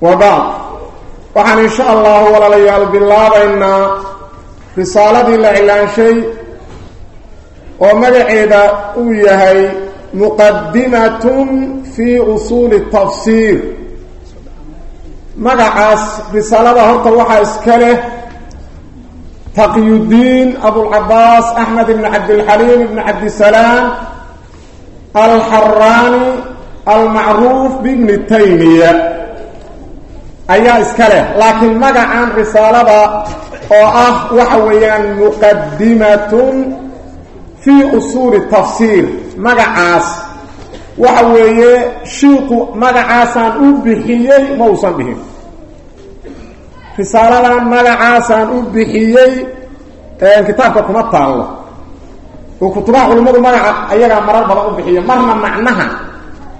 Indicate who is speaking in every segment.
Speaker 1: wabacd waxaan insha allahu walaalayaal bilaabaynaa risaaladii la cilaanshay oo magaceeda uu yahay muqadimatun fii usuuli tafsiir. Magacaas risaalada horta waxaa iska leh taqyudiin abulcabaas axmed ibn cabdilxaliim ibn cabdisalaam alxaraani almacruuf bibni taymiya ayaa iska leh. Laakiin magacan risaalada oo ah waxa weeyaan muqadimatun fii usuuli tafsiir. Magacaas waxa weeye shiiku magacaasaan u bixiyey ma uusan dhihin. Risaaladan magacaasaan u bixiyey kitaabka kuma taallo. Oo kutubaha culimmadu magaca ayagaa marar badan u bixiya marna macnaha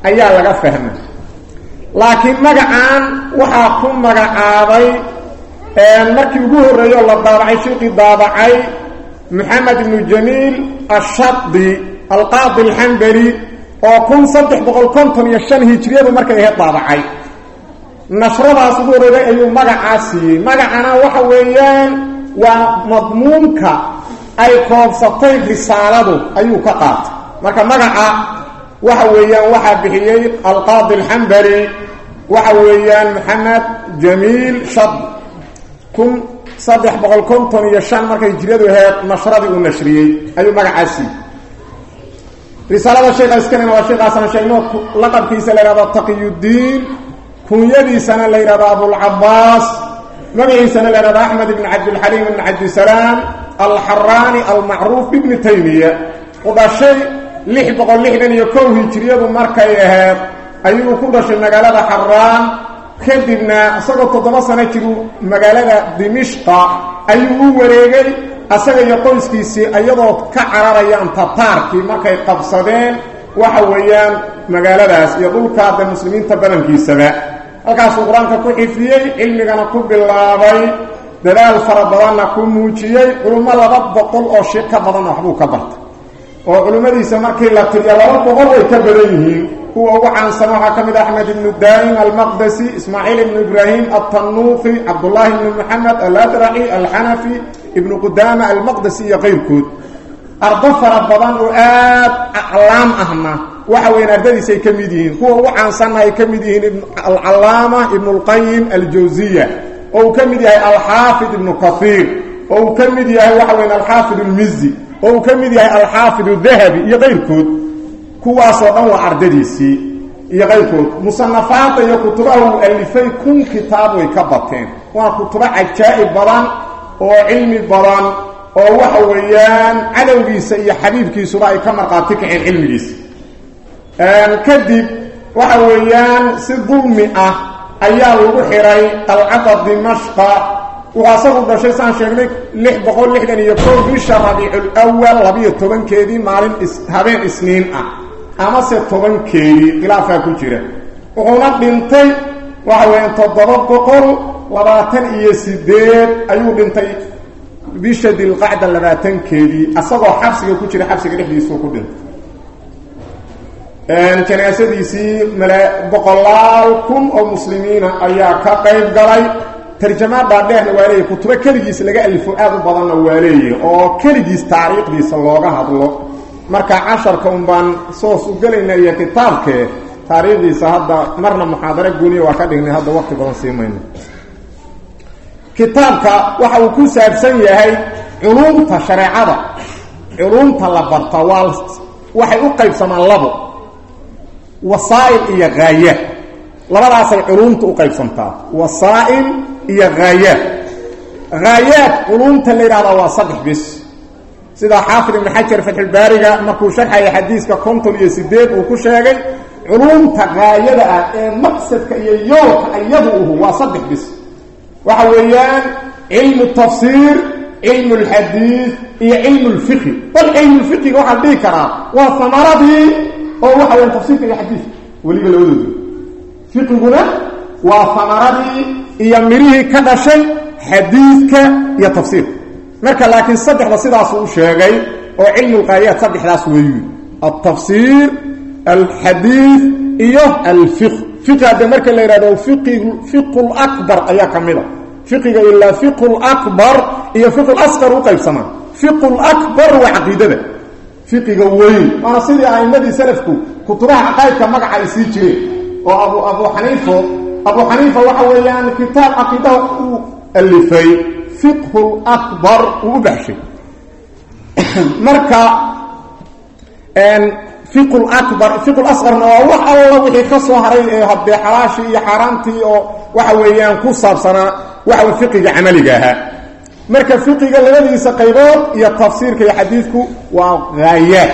Speaker 1: ayaa laga fahma laakiin magacan waxaa ku magacaabay markii ugu horreeyey la daabacay shiiqii daabacay maxamed ibnu jamiil ashadi alqaadi alxambali oo kun saddex boqol konton iyo shan hijriyadu markay ahayd daabacay nashradaas ugu horreeyay ayuu magacaa siiyey. Magacana waxa weeyaan waa madmuunka ay koobsatay risaaladu ayuu ka qaatay. Marka magaca waxa weeyaan waxaa bixiyey alqaadi alxambali waxa weeyaan maxamed jamiil shad kun saddex boqol konton iyo markay hijriyadu aheyd nashradii uu nashriyey. Ayuu magacaasii risaalada sheekha iskalena waa sheekhaasaan sheegno laqabkiisa la yhahdo taqiyudiin kunyadiisana la yidhahdo abulcabaas magaciisana la yhahdo axmed ibn cabdilxaliim ibn cabdisalaam alxaraani almacruuf bibni taymiya. U dhashay lix boqol iyo kow hijriyadu markay aheyd ayuu ku dhashay magaalada xaraan. Kadibna isagoo toddoba sano jiru magaalada dimishqa ayuu u wareegay asaga iyo qoyskiisii iyadoo ka cararayaan tataarkii markay qabsadeen. Waxa weeyaan magaaladaas iyo dhulkaada muslimiinta badankiisaba. Halkaasuu qur'aanka ku xifdiyey cilmigana ku bilaabay dadaal fara badanna ku muujiyey culummo laba boqol oo shii ka badanna waxbuu ka bartay oo culimmadiisa markii la tiriya laba boqol way ka badan yihiin kuwa ugu caansan waxaa ka mid ah axmed ibnu daa'im almaqdasi ismaaciil ibnu ibraahim altanuuqi cabdullaahi ibnu moxamed aladraci alxanafi ibnu qudaama almaqdasi iyo qayrkood. Ardo fara badan oo aad aclaam ahna waxa weyan ardadiisa ay ka mid yihiin. Kuwa ugu caansanna ay ka mid yihiin alcalaama ibnu lqayim aljawsiya oo uu ka mid yahay alxaafid ibnu kahiir oo uu ka mid yahay waxa weyan alxaafid almizi oo uu ka mid yahay alxaafid dahabi iyo qayrkood kuwaasoo dhan waa ardadiisii iyo qayrkood. Musanafaadda iyo kutubaha uu alifay kun kitaab way ka bateen. Waa kutubo cajaa'ib badan oo cilmi badan oo waxa weeyaan cadowgiisa iyo xabiibkiisuba ay ka marqaati kaceen cilmigiisa kadib waxa weeyaan si dulmi ah ayaa lagu xiray qalcadda dimashqa wuxuu asagu dhashay saan sheegnay lix boqol lixdan iyo kow bisha rabiiculwal labiyo tobankeedii maalin habeen isniin ah. Amase tobankeedii khilaafaa ku jira. Wuxuuna dhintay waxa weeyaan toddoba boqol labaatan iyo sideed ayuu dhintay bisha dilqacda labaatankeedii asagoo xabsiga ku jira xabsiga dhexdiisuu ku dhintay. Janaasadiisii mala boqolaal kun oo muslimiina ayaa ka qayb galay tarjamaadhaa dheerna waa leeyahy kutubo keligiis laga alifo aad u badanna waa oo keligiis taariikhdiisa looga hadlo. Marka casharka un baan soos u iyo kitaabkee taariikhdiisa hadda marna muxaadaro guniya waa ka dhignay hadda waqti badan sii mayno. Kitaabka waxa uu ku saabsan yahay culuumta shareecada. Culuumta la barta waa waxay u qaybsamaan labo wasaa'il iyo haayaad labadaasay culuumta u qaybsantaa wasaa'il iyo haayaad haayaad culuumta la yidhahdaa waa saddex bis. Sida xaafid ibn xajar fatxulbaariga markuu sharxaya xadiiska konton iyo sideed uu ku sheegay culuumta haayada ah ee maqsadka iyo yoolka iyadu waa saddex bis. Waxa weeyaan cilmu tafsiir cilmu lxadiid iyo cilmu lfiqhi. Bal cilmu lfiqiga waxaan dhihi karaa waa samaradii oo waxa weyan tafsiirka iyo xadiidka weliba labadoodu fiqiguna iyo mirihii ka dhashay xadiidka iyo tafsiirka marka laakiin saddexda sidaasuu u sheegay oo cilmu lqaayaad saddexdaas weeyu altafsiir alxadiid iyo alfiq fiqi hadde marka la yidhahdo fiqu lakbar ayaa ka mida fiqiga ilaa fiqu lakbar iyo fiqu lasqar u qaybsamaa fiqu lakbar waa caqiidada. Fiqiga weyn. Waana sidii a'imadii salafku kutubaha caqaa'idka magaca ay sii oo abu abu xaniifo abu xaniifa waxa weeyaan kitaab caqiidaha uu alifay fiqhu lakbar uu u baxshay. Marka fiqu lakbar fiqu lasqarna waa wax alla wixii ka soo haray ee haddee xalaashii iyo xaaraamtii oo waxa weeyaan ku saabsanaa waxa fiqiga camaliga ahaa marka fiqiga labadiisa qaybood iyo tafsiirka iyo xadiidku waa haayaad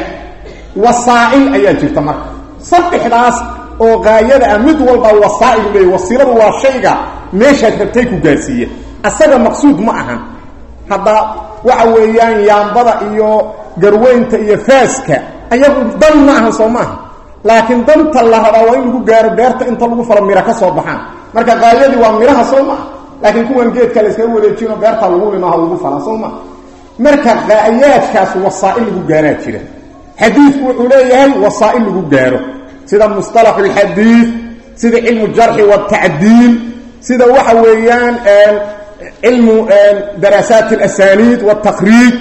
Speaker 1: wasaa'il ayaa jirta marka. Saddexdaas oo haayada ah mid walba wasaa'il leey wasiiladu waa shayga meeshaad rabtay ku gaarsiiya asaga maqsuud ma ahan. Hadda waxa weeyaan yaambada iyo garweynta iyo faaska ayagu dan ma ahan soo maaha. Laakiin danta la rabaa waa in lagu gaaro beerta inta lagu falo mira ka soo baxaan. Marka qaayadii waa miraha soo maaha. Laakiin kuwan geedka la iskaga wareejino beerta lagu limaha lagu falaa soo maaha. Marka qaayaadkaas wasaa'il lagu gaaraa jira. Xadiidku wuxuu leeyahay wasaa'il lagu gaaro sida musطalaxu اlxadiid sida cilmu jarxi wاtacdiil sida waxa weeyaan cilmu daraasaat اlasaniid wاtaqriij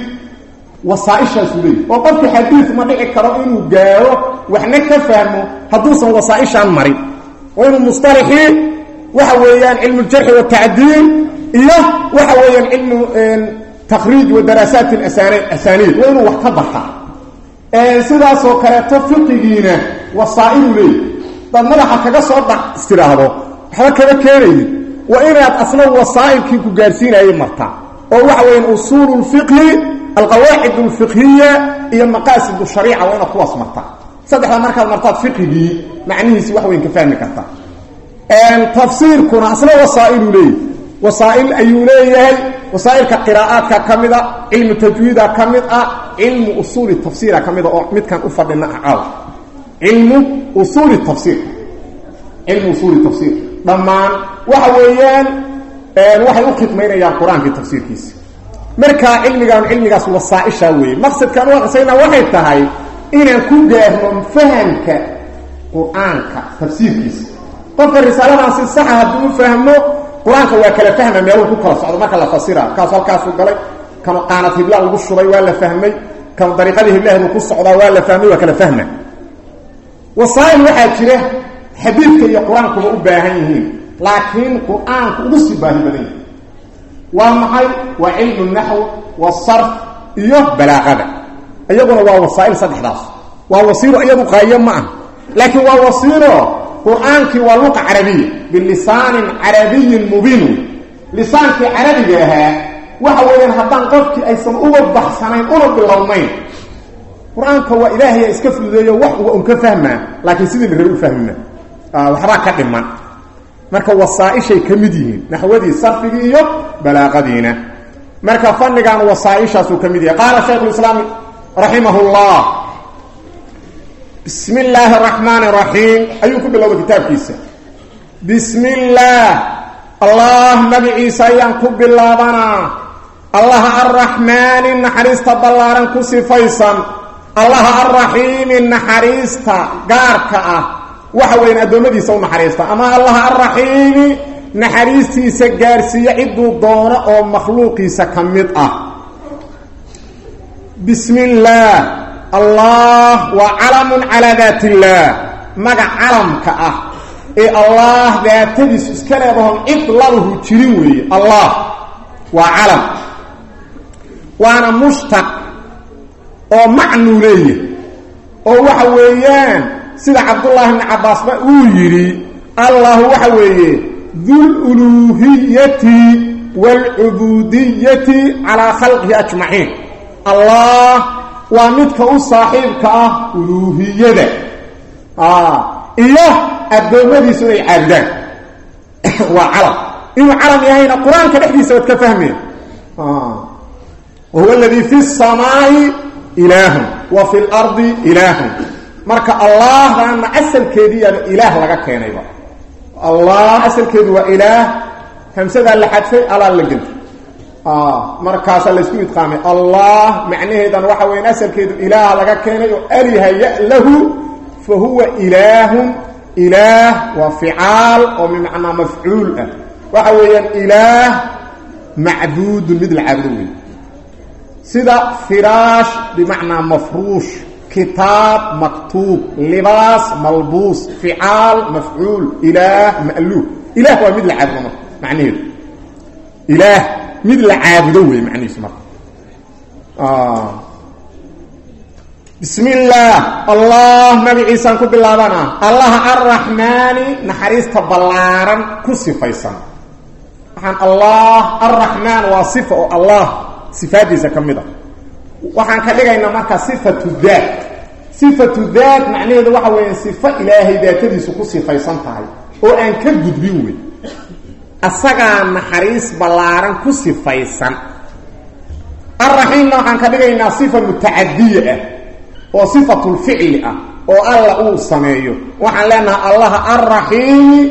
Speaker 1: wasaaishaasuu leeyahy oo qofka xadiid ma dhici karo inuu gaaro waxna ka fahmo hadduusan wasaaishaan marin oo inuu musطalaxii waxa weeyaan cilmu اljarxi wاtacdiil iyo waxa weeyaan cilmu taqriij wa daraasaat asaniid waa inuu wax ka bartaa sidaasoo kaleeto fiqigiina wasaa'ilu leeyahy dad madaxa soo dhac istidhaahdo waxba kama keenayid waa inaad asna wasaa'ilkii ku gaarsiinayay martaa oo waxa weeyaan usuulu lfiqhi alqawaacid alfiqhiya iyo maqaasid shariica waa inaad kuwaas martaa saddexda markaad martaad fiqigii macnihiisi wax weyn ka fahmi kartaa tafsiirkuna asna wasaa'ilu leeyahy wasaa'il ayuu leeyahay. Wasaailka qiraa'aadka ka mid a cilmu tajwiida ka mid ah cilmu usuuli tafsiira ka mida oo midkaan u fadhina caaw cilmu usuuli tafsiir. Cilmu usuuli tafsiir. Dhammaan waxa weeyaan waxay u khidmaynayaan qur'aankii tafsiirkiisa. Marka cilmigaan cilmigaas wasaaisha weeye maqsadkaan u aqsayna waxay tahay inaan ku gaarno fahamka qur'aanka tafsiirkiisa. Qofka risaaladan si saxa hadduu u fahmo qur'aanka waa kala fahma meeluu ku kala socdo. Marka la fasira kaas halkaasuu galay. Kanu qaanad hibla lagu shubay waa la fahmay kanu dariiqadii hiblahdu ku socdaa waa la fahmay waa kala fahma. Wasaa'il waxaa jira xadiidka iyo qur'aankuba u baahan yihiin laakiin qur'aanku ugu sii baahi badan yahi waa maxay? Waa cilmu naxw wasarf iyo balaaqada. Iyaguna waa wasaa'il saddexdaas. Waa wasiilo iyadu qaayo ma ah laakiin waa wasiilo qur'aankii waxa weeyaan haddaan qofkii aysan uga baxsanayn una bilownayn qur'aanka waa ilaahaya iska fududeeyo wax un ka fahmaa laakiin sidii la rabi u fahmima waxbaa ka dhiman. Marka wasaaishay ka mid yihiin naxwadii sarfigii iyo balaaqadiina. Marka fannigan wasaaishaasuu ka mid yahay. Qaala shaykhulislaam raximah llah bismi illaahi araxmaan araxiim ayuu ku bilowday kitaabkiisa. Bismi illaah allah magaciisa ayaan ku bilaabanaa allaha arraxmaani naxariista ballaaran ku sifaysan. Allaha arraxiimi naxariista gaarka ah. Waxa weyan addoommadiisa u naxariista. Ama allaha arraxiimi naxariistiisa gaarsiiya ciduu doono oo makhluuqiisa ka mid ah. Bismi illaah allah waa calamun calaa daat illaah magac calamka ah ee allah daatadiisu iska cid laduhu jirin weeye. Allah waa calam waana mushtaq oo macnuu leeyahy oo waxa weeyaan sida cabdullaahi bni cabbaasba uu yidhi allahu waxa weeye dululuuhiyati waalcubuudiyati calaa khalqihi ajmaciin. Allah waa midka u saaxiibka ah uluuhiyada iyo addoommadiisu inay caabudaan. Waa calam inuu calam yahayna qur'aanka dhexdiisa ka fahmeen wahuwa aladii fi samaai ilaahun wa fi lardi ilaahun marka allahdaana asalkeediiyaaba ilaah laga keenayba allah asalkeedu waa ilaah hamsadaa la xadfay alaa la gentay markaasaa laysku idqaamay allah macnaheedan waxa weyan asalkeedu ilaah laga keenay oo alihaya lahu fa huwa ilaahun ilaah waa ficaal oo bimacnaa mafcuul ah waxa weeyaan ilaah macbuudun mid la sida firaash bimacnaa mafruush kitaab maktuub libaas malbuus ficaal mafcuul ilaah ma'luuf ilaah waa mid la caabudo marka macnaheedu. Mid la caabudo wey macnihiisu marka. Bismi illaah allah magaciisaan ku bilaabana allaha arraxmaani naxariista ballaaran ku sifaysan. Waxaan allah arraxmaan waa sifa allah sifaadiisa ka mid a waxaan ka dhigaynaa marka sifatu daat sifatu daat macnaheedu waxa weeya sifo ilaahay daatadiisu ku sifaysan tahay oo aan ka gudbin wey asagaa naxariis ballaaran ku sifaysan. Arraxiimna waxaan ka dhigaynaa sifa mutacadiya ah oo sifatulficli ah oo alla uu sameeyo. Waxaan leenahay allaha arraxiimi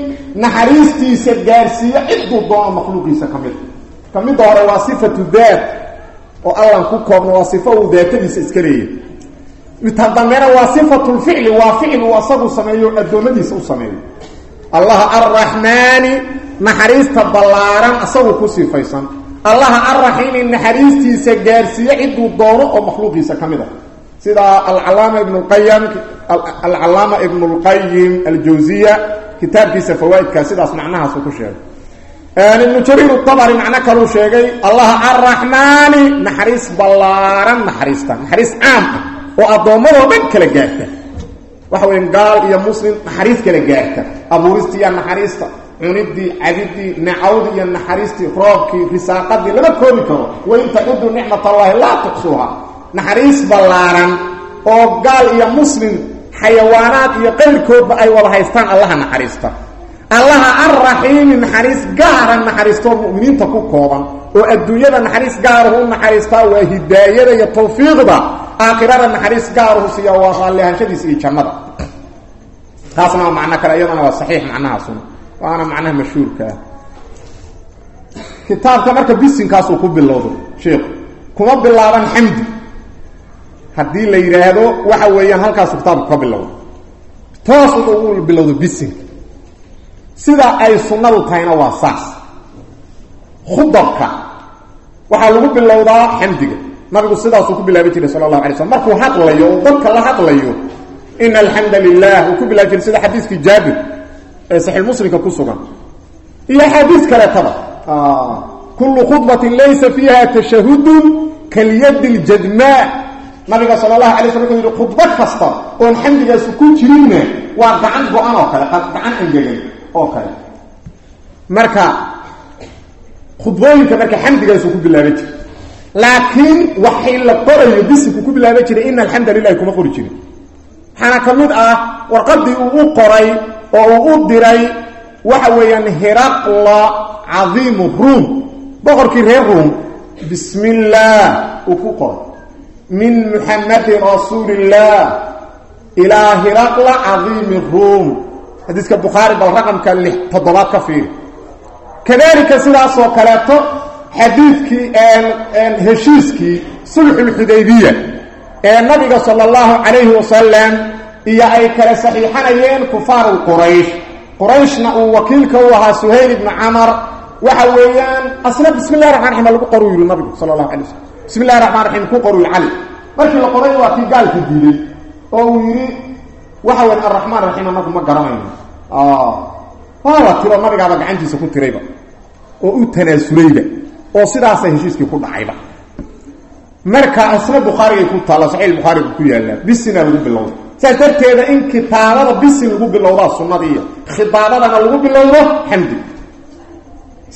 Speaker 1: naxariistiisa gaarsiiyo ciduu doono makhluuqiisa ka mid. Ka midda hore waa sifatu daat oo allan ku koobno waa sifo uu daatadiisa iska leeyahy midta dambena waa sifatulficli waa ficil uu asagu sameeyo addoommadiisa u sameeyo. Allaha arraxmaani naxariista ballaaran asagu ku sifaysan. Allaha arraxiimi naxariistiisa gaarsiiye ciduu doono oo makhluuqiisa ka mid a sida alcalaama ibn qayim alcalaama ibn اlqayim aljawziya kitaabkiisa fawaaidka sidaas macnahaasu ku sheegay ibnu jariir abri macno kaluu sheegay allaha arraxmaani naxariis ballaaran naxariista naxariis caam ah oo addoommadoo dhan kala gaarta. Waxa weya gaal iyo muslim naxariis kala gaarta. Abuuristii iyo naxariista cunidii cabidii necawdii iyo naxariistii roobkii risaaqadii lama koobi karo. Wain tacudu nicmat allahi laa tuxsuuha naxariis ballaaran oo gaal iyo muslim xayawaanaad iyo qayrkoodba ay wada haystaan allaha naxariista allaha arraxiimi naxariis gaara naxariistoo mu'miniinta ku kooban oo adduunyada naxariis gaaruhu u naxariistaa waa hidaayada iyo tawfiiqda aakhirada naxariis gaaruhu siiya waa raalliahanshadiisa iyo jannada. Taasna waa macno kale iyadana waa saxiix macnahaasuna. Waana macnaha mashhuurka ah. Kitaabka marka bisinkaasuu ku bilowdo sheikhu kuma bilaaban xamdi. Haddii la yidhaahdo waxa weeyaan halkaasu kitaabku ka bilowdo. Toos ugu bilowdo bisinka sida ay sunnadu tahayna waa saas. Khudabka waxaa lagu bilowdaa xamdiga. Nabigu sidaasuu ku bilaabi jiray sala allahu alay slm markuu hadlayo oo dadka la hadlayo ina alxamda lilah uu ku bilaabi jiray sida xadiiskii jaabir ee saxiix muslimka ku sugan. Iyo axaadiis kaleetaba. Kullu khudbatin laysa fiiha tashahudun kalyadi ljadmaa nabiga sal allahu alay slam wuxuu yidhi khudbo kasta oon xamdigaasu ku jirinna waa gacan go-an oo kale gacan angegan oo kale. Marka khudbooyinka marka xamdigaasu ku bilaaban jiray laakiin waxay la qorayo bisinku ku bilaaban jiray ina alxamda lilahi kuma qori jirin. Waxaana ka mid ah warqadii uu u qoray oo uu u diray waxa weeyaan hiraqla cadiimu ruum. Boqorkii reer ruum bismi illaah uu ku qoray. Min muxamadin rasuuli illaah ilaa hiraqla cadiimi ruum xadiiska bukhaari bal raqamka lix toddobaad ka fiiri. Kadalika sidaasoo kaleeto xadiidkii heshiiskii sulxulxudaybiya ee nabiga sala allahu calayhi wasalam iyo ay kala saxiixanayeen kufaaru quraysh. Qurayshna uu wakiilka u ahaa suhayl ibnu camar. Waxa weeyaan asna bismi llahi raxman raxim lagu qoru yidhi nabigu sala allahu alay waslm bismi llahi raxmaan raxiim ku qoru cali markii la qoray waa kii gaalka diiday oo uu yidhi waxa weyan arraxmaan raxiim anagu ma garanayno waa la tiro nabigaaba gacantiisa ku tirayba oo u tanaasulayba oo sidaasa heshiiskii ku dhacayba. Marka asna bukhaarigay ku taalla saxiix bukhaariga ku yaallaa bisinaa lagu bilowda saas darteeda in kitaabada bisin lagu bilowdaa sunnadiiyo khidaabadana lagu bilowdo xamdi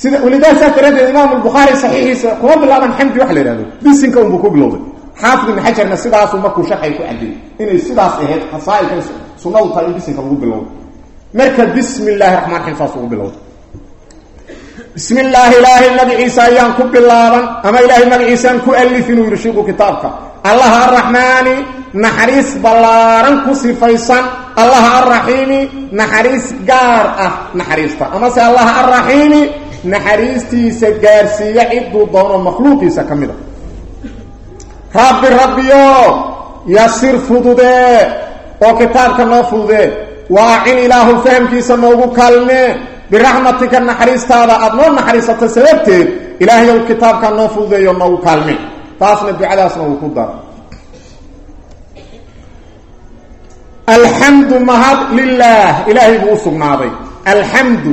Speaker 1: sida walidaa saas daraaddeed imaam albukhaari saxiixiisa kuma bilaaban xamdi waxa la bisinka unbuu ku bilowday xaafid ibn xajarna sidaasuu markuu sharxay ku cadiyey inay sidaas ahayd khasaailkan sunnadu tahay in bisinka lagu bilowdo. Marka bismi illaahi raxmaan raxiim saas ugu bilowda bismi illaahi ilaahay magaciisa ayaan ku bilaaban. Ama ilaahay magaciisaan ku alif inuu yidhi shiiku kitaabka. Allaha arraxmaani naxariis ballaaran ku sifaysan. Allaha arraxiimi naxariis gaar ah naxariista. Amase allaha arraxiimi naxariistiisa gaarsiiya ciduu doono makhluuqiisa ka mid a rabbi rabbiyo yasir fududee oo kitaabka noo fududee waacin ilaahu fahamkiisa noogu kaalmee biraxmatika naxariistaada aada noo naxariisato sababteed ilaahayow kitaabkaa noo fududeeyo noogu kaalmee taasna ducadaasna uu ku daro alxamdu mahad lilaah ilaahay buu u sugnaaday. Alxamdu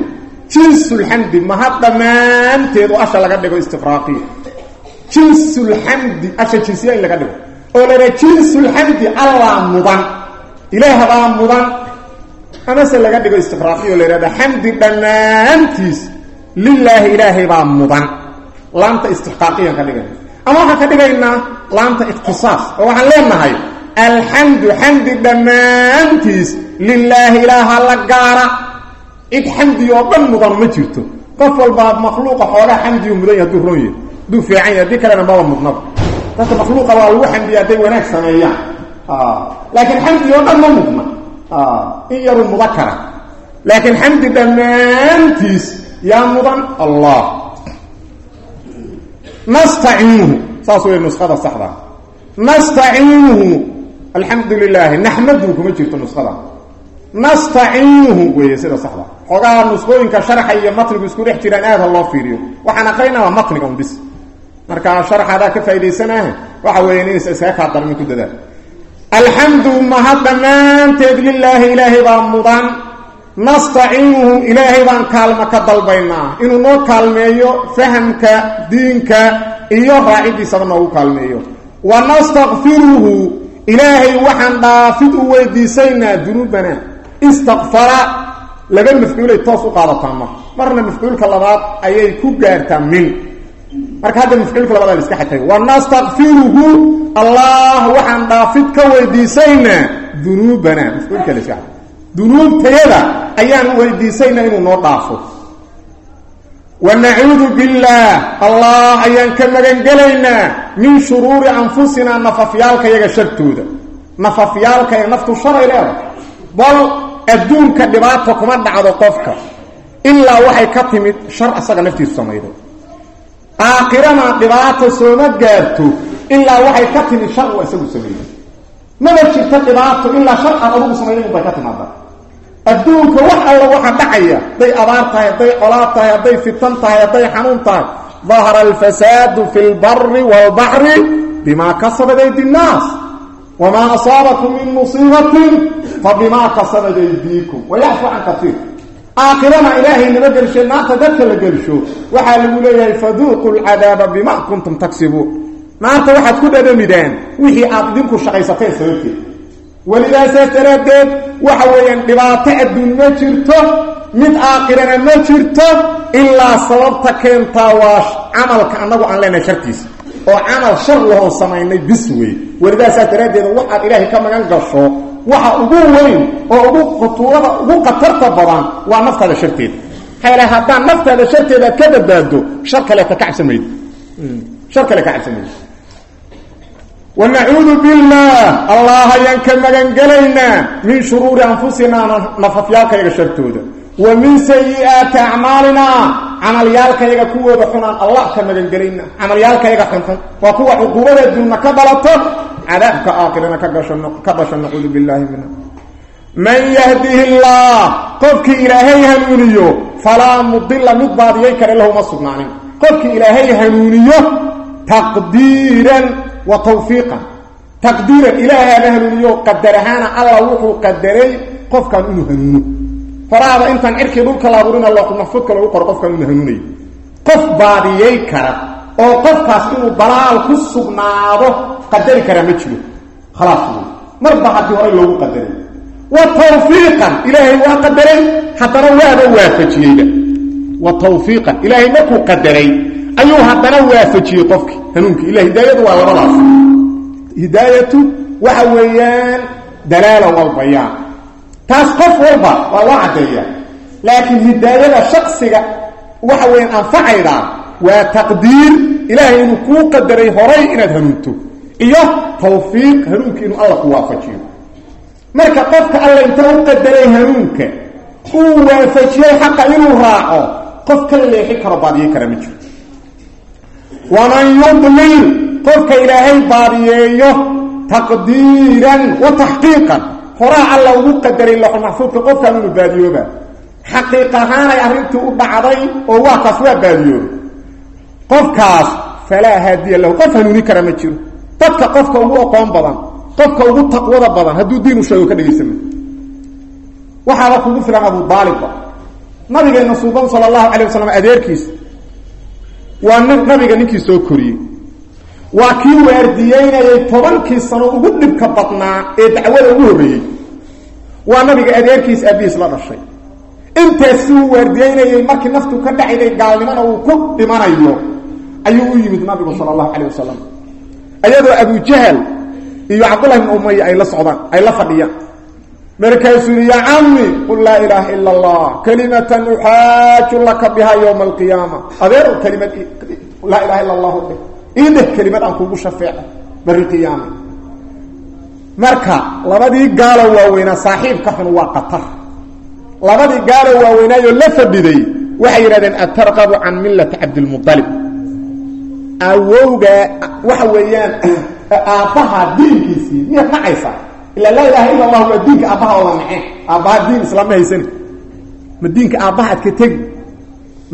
Speaker 1: jinsulxamdi mahad dhammaanteed oo asha laga dhigo istiqraaqiya jinsulxamdi asha jinsiya in laga dhigo. Oo la dhaha jinsulxamdi allaa mudan. Ilaahbaa mudan. Amase laga dhigo istiqraaqiya oo la yhahda xamdi dhammaantiis lilaahi ilaahay baa mudan. Laanta istixqaaqiyan ka dhigayna ama waxaan ka dhigaynaa laanta ikhtisaas oo waxaan leenahay alxamdu xamdi dhammaantiis lilaahi ilaaha la gaara. Cid xamdi oo dhan mudan ma jirto. Qof walbaa makhluuqa xoogaa xamdiyu mudan yahy haduu ron hadduu fiican yahy haddii kalena maba mudnaba dadka makhluuqa waa lagu xamdiya hadday wanaag sameeyaan. Laakiin xamdi oo dhan ma mudna. In yaruu mudan kara. Laakiin xamdi dhammaantiis yaa mudan allah. Nastaciinuhu saas wey nusada saxda. Nastaciinuhu alxamdu lilaahi naxmadu kuma jirto nusada nastaciinuhu weeye sida saxda. Xoogaa nusqooyinka sharxa iyo matnigu isku dhex jiraan aada loo fiiriyo. Waxaan aqrinaa matniga un bis marka sharxadaa ka faaidaysanah waxa weeye in isaga kaa ku dadaal. Alxamdu mahad dhammaanteed lilaahi ilaahay baa mudan. Nastaciinuhu ilaahay baan kaalmo ka dalbaynaa. Inuu noo kaalmeeyo fahamka diinka iyo raacidiisaba noogu kaalmeeyo. Wa nastakfiruhu ilaahay waxaan dhaafid u weydiisaynaa dunuubana. Istakfara laba mafcuulay toos u qaadataa mar marna mafcuulka labaad ayay ku gaartaa min marka hadda mafcuulka labaad la iska wa nastakfiruhu allah waxaan dhaafid ka weydiisaynaa dunuubana. Mafcuulka la iska xatay. Dunuubtayada ayaan weydiisaynaa inuu noo dhaafo. Wa nacuudu billaah allah ayaan ka magangelaynaa min shuruuri anfusinaa nafafyaalkayaga shartooda. Nafafyaalka ee naftu sharay leedahay. Bal adduunka dhibaata kuma dhacdo qofka. Ilaa waxay ka timid shar asaga naftiisu samaydo aakhirana dhibaata sooma gaarto ilaa waxay ka timid shar uu isagu sameeyey. Maba jirto dhibaato ilaa shar aan adugu samaynin unbay ka timaada adduunka wax alla waxa dhacaya hadday abaar tahay hadday colaad tahay hadday fitan tahay hadday xanuun tahay dahara alfasaadu fi lbari waalbaxri bimaa kasabat aydi nnaas wamaa asaabakum min musiibatin fabimaa kasabat aydiikum wayacfu can kaiir aakhirana ilaahay nama gelshe naarta dadka la gelsho waxaa lagu leeyahay faduuqu lcadaaba bima kuntum taksibuun. Naarta waxaad ku dhadhamidaan wixii aad idinku shaqaysateen sababteed. Welidaasaas daraaddeed waxa weeyaan dhibaato adduun ma jirto mid aakhirana ma jirto ilaa sababta keentaa waa camalka annagu aan leenahay shartiisa. Oo camal shar lahoon samaynay bis wey welidaasaas daraaddeed waxaad ilaahay ka magan gasho waxa ugu weyn oo ugu khutuurada ugu khatarta badan waa naftaada sharteeda maxaa haddaan naftaada sharteeda ka badbaado shar ka cabsamayd shar kale ka cabsamayd wanacuudu billaah allah ayaan ka magangelaynaa min shuruuri anfusinaa nafafyaalkayaga shartooda. Wa min sayi'aati acmaalinaa camalyaalkayaga kuwooda xunaan allah ka magangelayna camalyaalkayaga xunxun. Waa kuwa cuquubada adduunna ka dhalato cadaabka aakhirana ka dhasho nacuudu billahi minha man yahdihi llah qofkii ilaahay hanuuniyo falaa mudila mid baadiyay kare lahuma sugnaanin. Qofkii ilaahay hanuuniyo taqdiiran wa tawfiiqan. Taqdiiran ilaahaaba hanuuniyo qadar ahaana alla wuxuu qadaray qofkan inuu hanuuno. Horaada intaan cirkii dhulka la abuurina looxu maxfuudka lagu qoro qofkan inuu hanuunayo qof baadiyay kara oo qofkaas inuu dalaal ku sugnaado qadari karaa ma jiro. Khalaas marba haddii horay loogu qadaray wa tawfiiqan ilaahay waa qadaray haddana waaba waafajiyeyba wa tawfiiqan ilaahay markuu qadaray ayuu haddana waafajiyey qofkii hanuunkii ila hidaayadu waa labadaas hidaayatu waxa weeyaan dalaala walbayaan taas qof walba waa loo caddeeya laakiin hidaayada shaksiga waxa weeyaan anfacaydaa waa taqdiir ilaahay inuu kuu qadaray horay inaad hanuunto iyo tawfiiq hanuunkii inuu alla ku waafajiyo. Marka qofka alla inta u qadaray hanuunka uu waafajiyey xaqa inuu raaco qof ka leexi karo baadiyey kara ma jiro. Waman yudlil qofka ilaahay baadiyeeyo taqdiiran wa taxqiiqan. Horaa alla ugu qadaray loxulmaxfuudka qofkaan inu baadiyooba xaqiiq ahaanay arrintii u dhacday oo waa kaas waa baadiyoobay qofkaas falaa haadiya lahu qof hanuuni kara ma jiro dadka qofka ugu aqoon badan qofka ugu taqwada badan hadduu diin u sheego ka dhegaysama waxaaba kugu filan abu daalibba nabigeena suuban sala allahu calay wasalam adeerkiis waa nin nabiga ninkii soo koriyey. Waa kii waardiyeynayay tobankii sano ugu dhibka badnaa ee dacwada ugu horreeyey. Waa nabiga adeerkiis aabihiis la dhashay. Intaas uu waardiyeynayay markii naftu ka dhacday gaalnimona uu ku dhimanayo. Ayuu u yimid nabigu sala allahu calayh wasalam ayadoo abujahal iyo cabdullahi bn umaya ay la socdaan ay la fadhiyaan. Markaasuu yihi yaa cami laa ilaaha ila allah kalimatan uxaaju laka biha yowma alqiyaama. Adeer kalimad laa ilaha illa allahu dheh. Ideh aan kugu shafeeco bari qiyaama marka labadii gaalo waaweynaa saaxiibka xun waa qatar labadii gaalo waaweynaayoo la fadhiday waxay yidhahdeen atarqabu can millati cabdilmualib awowga waxa weeyaan aabbaha diinkiisii miyaad nacaysaa? Ilaa laa ilaha illa allah waa diinka aabbaha ooda naceen aabbaha diin islaama haysan. Ma diinka aabbaha ad ka tegi.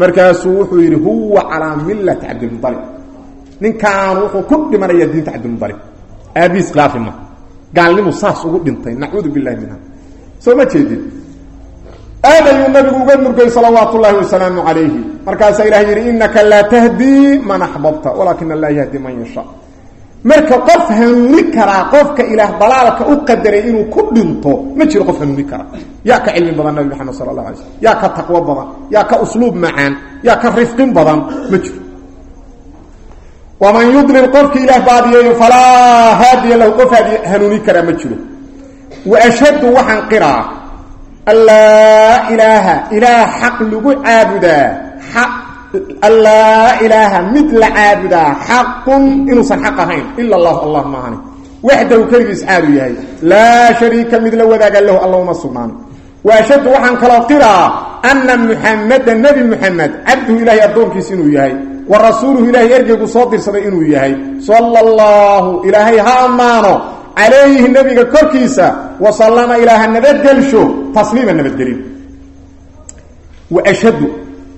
Speaker 1: Markaasuu wuxuu yidhi huwa calaa millati cabdilmualib ninkaan wuxuu ku dhimanayaa diinta cabdilmualib aabiis khilaafi ma. Gaalnimu saas ugu dhintay. Nacuudu billahi minha soo ma jeedin aad ayuu nabigu uga murgay salawaatu ullaahi wasalaamu calayhi. Markaasaa ilahay yidhi inaka laa tahdii man axbabta walaakina allah yahdi man yasha. Marka qof hanuuni karaa qofka ilaah dalaalka u qadaray inuu ku dhinto ma jiro qof hanuuni kara. Yaa ka cilmi badan nabi maxamed sala allah alay slm yaa ka taqwo badan yaa ka usluub macaan yaa ka rifqin badan ma jiro. Waman yudlil qofki ilaah baadiyeeyo falaa haadiya lahu qof hanuuni karaa ma jiro. Wa ashhadu waxaan qiraa allaa ilaaha ilaah xaq lagu caabudaa. Allaa ilaaha mid la caabudaa. Xaqun inuusan xaq ahayn. Ila allahu allah maahani waxdahu keligiis xaalu yahay. Laa shariika mid la wadaaga lahu alla uma sugnaan wa ashhadu waxaan kaloo qiraa ana muxameda nebi muxamed cabduhu ilaahay addoonkiis inuu yahay wa rasuuluhu ilaahay ergeygu soo dirsaday inuu yahay. Sala allahu ilaahay ha ammaano. Calayhi nebiga korkiisa wasallama ilaaha nabadgelsho tasliima nabadgelin wa ashhadu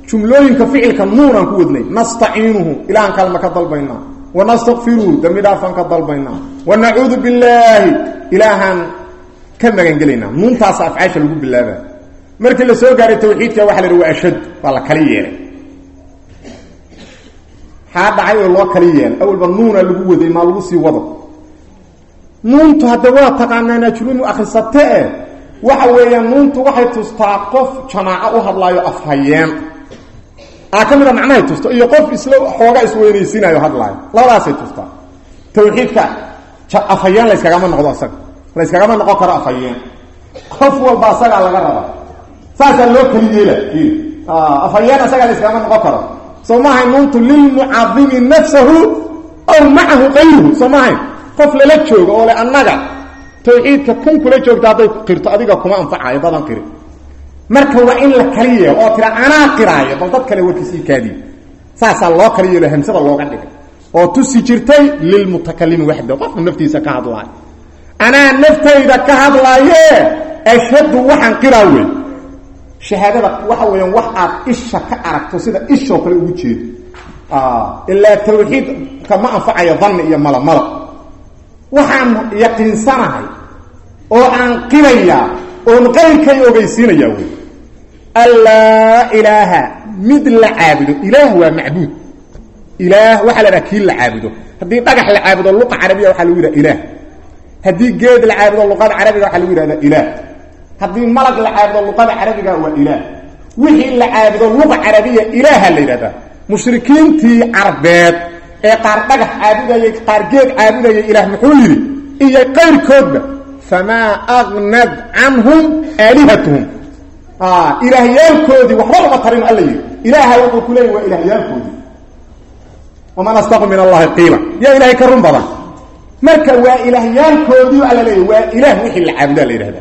Speaker 1: jumlooyinka ficilka nuunaan ku wadnay nastaciinuhu ilahan kalma ka dalbaynaa wa nastakfiruhu dambi dhaafaan ka dalbaynaa wa nacuudu billaahi ilaahaan ka magangelaynaa. Nuuntaasa afcaasha lagu bilaaba markii la soo gaaray tawxiidka waxa la yidhi wa ashhadu waa la kali yeelay. Xaa dhacay oo loo kali yeelay. Awalba nuuna lagu waday waa waxa weeyaan nuuntu waxay tustaa qof jamaaco u hadlaayo afhayeen. Aa ka mid a macnahay tusto iyo qof isla xooga isweynaysiinayo hadlaayo. Labadaasay tustaa. Tawxiidka afhayeen layskagama noqdo asaga. Layskagama noqon karo afhayeen. Qof walba asagaa laga raba. Saasaa loo keli yeela. Afhayeen asagaa layskagama noqon karo. Soo maahay nuuntu lilmucadimi nafsahu aw macahu kayruhu soo maahay qof lala joogo oo le annaga tawxiidka kun kula joogta hadday qirto adiga kuma anfacayo dadan qiri. Marka waa in la kali yeelo oo tira anaa qiraayo bal dad kale warkiisii kaadiyo saasaa loo kali yeelo hamsada looga dhigay. Oo tusi jirtay lilmutakalimi waxda qofka naftiisa ka hadlaayo. Anaa naftayda ka hadlaaye ashhadu waxaan qiraa wey shahaadada waxa weeyaan wax aad isha ka aragto sida ishoo kale ugu jeedo. Ilaa tawxiidka ma anfacayo danni iyo malomalo waxaan yaqiinsanahay oo aan qirayaa oon qayrkay ogeysiinayaa wey. Anlaa ilaaha mid la caabudo ilaah waa macbuud. Ilaah waxaa la dhaha kii la caabudo. Haddii dhagax la caabudo luqa carabiya waxaa lagu yidhaha ilaah. Haddii geed la caabudo luqada carabiga waxaa lagu yidhahda ilaah. Haddii malag la caabudo luqada carabiga waa ilaah. Wixii la caabudo luqa carabiya ilaaha la yidhahdaa mushrikiintii carbeed ee qaar dhagax caabudayay qaar geed caabudayay ilaah muxuu yidhi? Iyo qayrkoodba famaa agnad canhum aalihatuhum ilaahyaalkoodii waxba uma tarin alla yidhi ilaaha wuxuu ku leeyay waa ilaahyaalkoodii waman astaqu min allahi qiila yaa ilahay ka run badan marka waa ilaahyaalkoodii alla leeya waa ilaah wixii la caabudaa la yidhahda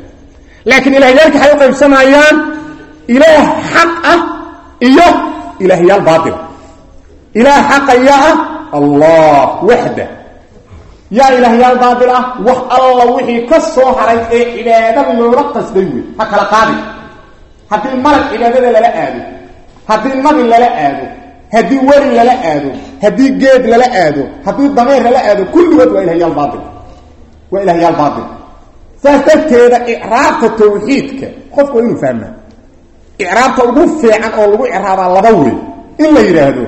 Speaker 1: laakiin ilahyaalka waxay u qaybsamayaan ilaah xaq ah iyo ilaahyaal baatil ilaah xaqa yaa ah allah waxda yaa ilaahyaal baatil ah wax alla wixii ka soo haray ee cibaadada loola qasday wey ha kala qaadi. Haddii malag cibaadada lala aado haddii nabi lala aado haddii weli lala aado haddii geed lala aado haddii dameer lala aado kulligood waa ilahyaal baail waa ilahyaal baail saas darteeda icraabta tawxiidka qofku waa inuu fahmaa. Icraabta ugu fiican oo lagu icraabaa laba wey in la yidhaahdo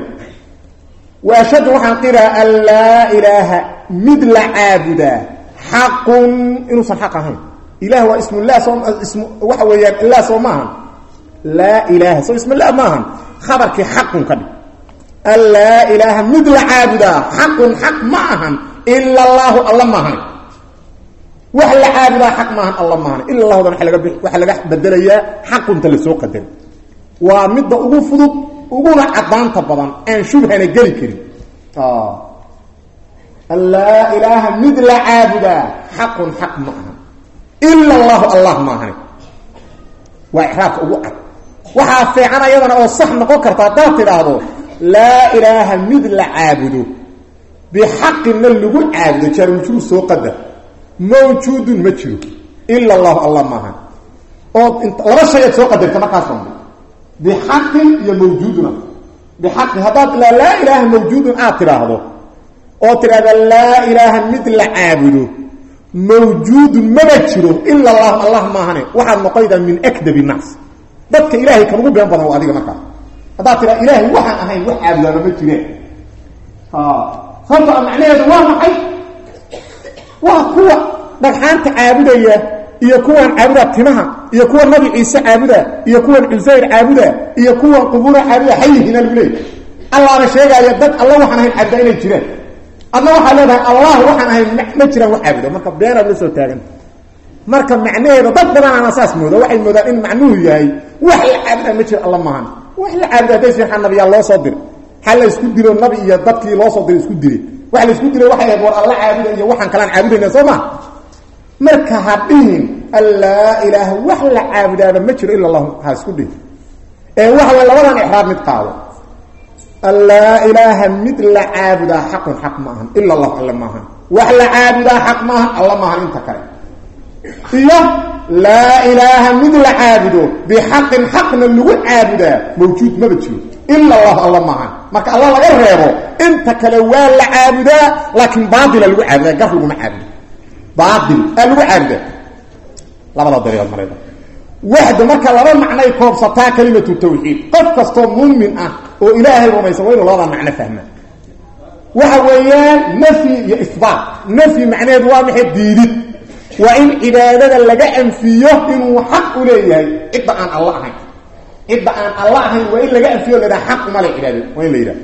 Speaker 1: wa ashhadu waxaan qiraa an laa ilaaha mid la caabudaa xaqun inuusan xaq ahayn ilah waa ismullah soo ism waxa weeyaan ilah soo maahan laa ilaaha soo ismullah maahan khabarkii xaqun ka dhig. An laa ilaaha mid la caabudaa xaqun xaq ma ahan. Ila allaahu alla maahan wax la caabudaa xaq maahan alla maahan ila allahudan waa laga waxaa laga bedelayaa xaqunta la soo qadaray waa midda ugu fudud uguna cadaanta badan aan shubhana geli karin laa ilaaha mid la caabudaa xaqun xaq ma ahan ila allahu allah maahani waa icraabka ugu cad waxaa fiican ayadana oo sax noqon karta haddaad tidhaahdo laa ilaaha mid la caabudo bixaqinna lagu caabudo jaarmujruur soo qadar mawjuudun ma jiro ila allahu allah maahan oo laba shay aad soo qadarta markaas dambe bixaqin iyo mawjuuduna bixaqin haddaad laa ilaaha mawjuudun aad tidhaahdo oo tidhahda laa ilaaha mid la caabudo mawjuudun maba jiro ila allahu allah maahane. Waxaad noqoydaa min akdabi naas. Dadka ilaahay kan ugu been badan waa adiga markaas haddaad tiraa ilaahay waxaan ahayn wax caabudaaba ma jireen sababto a macnaheedu waa maxay? Waa kuwa dhagxaanta caabudaya iyo kuwan caabuda timaha iyo kuwa nabi ciise caabuda iyo kuwan cusayr caabuda iyo kuwan qubuura caabuda xayihiina lagu leeyay allaana adna waxaa leedahay allah waxaan ahayn ma jiraan wax caabudo. Marka beenaad la soo taagan. Marka macnaheeda dad badanaana saas mooda waxay moodaan in macnuhu yahay wax la caabudaa ma jiro alla maahan wax la caabuda hadday waxaa nabiyaa loo soo diray ha la isku dilo nabi iyo dadkii loo soo diray isku dilay waxa la isku dilay waxay ahayd war alla caabuda iyo waxaan kalaan caabudayna soo ma? Marka ha dhihin an laa ilaaha wax la caabudaaba ma jiro ila allahu ha isku dhihin ee way labadan ixraab mid qaado an laa ilaaha mid la caabudaa xaqun xaq ma ahan ila allahu alla maahan. Wax la caabudaa xaq maahan alla maahan inta kale. Iyo laa ilaaha mid la caabudo bixaqin xaqna lagu caabudaa mawjuud maba jiro. Ila allahu alla maahan. Marka alla laga reebo inta kale waa la caabudaa laakiin baatila lagu caabudaa gar laguma caabudo. Baatil aa lagu caabudaa labada dariiqood marayda waxda marka laba macnay koobsataa kalimatu tawxiid. Qof kastoo muumin ah oo ilaahay rumaysan waa inu labada fahmaa waxa weeyaan nafyi iyo isbaat. Nafyi macnaheedu waa maxay diidid waa in cibaadada laga anfiyo inuu xaq u leeyahay. Cidda aan alla ahayn. Cidda aan alla ahayn waa in laga anfiyo lahaa xaq uma le cibaadada. Waa in la yidhaha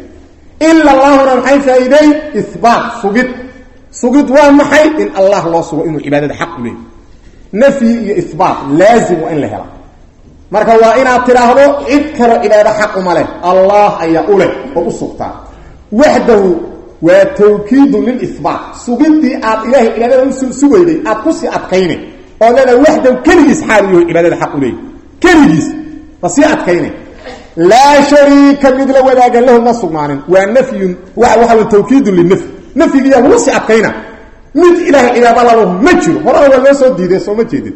Speaker 1: ila allahuna maxay isbaat sugid. Sugid waa maxay? In allah loo sugo inuu cibaadada xaq u leeyahay. Nafyi iyo isbaat laazim waa in la hela marka waa inaad tidhaahdo cid kalo cibaado xaq uma leh. Allah ayaa u leh oo u sugtaa waxdahu waa tawkiidu lilisbaat sugidii aad ilaahay cibaadada u sugayday aad ku sii adkayna oo leedahay waxdahu keligiis xaal yaho cibaadada xaq u leeyahy keligiis waa sii adkayna laa shariika mid la wadaaga lahu ma sugnaanin waa nafyun waxa wa tawkiidun linafy nafyigiiyaa lagu sii adkayna. Mid ilahay cibaada lalahu ma jiro. Horada waa loo soo diiday soo ma jeedin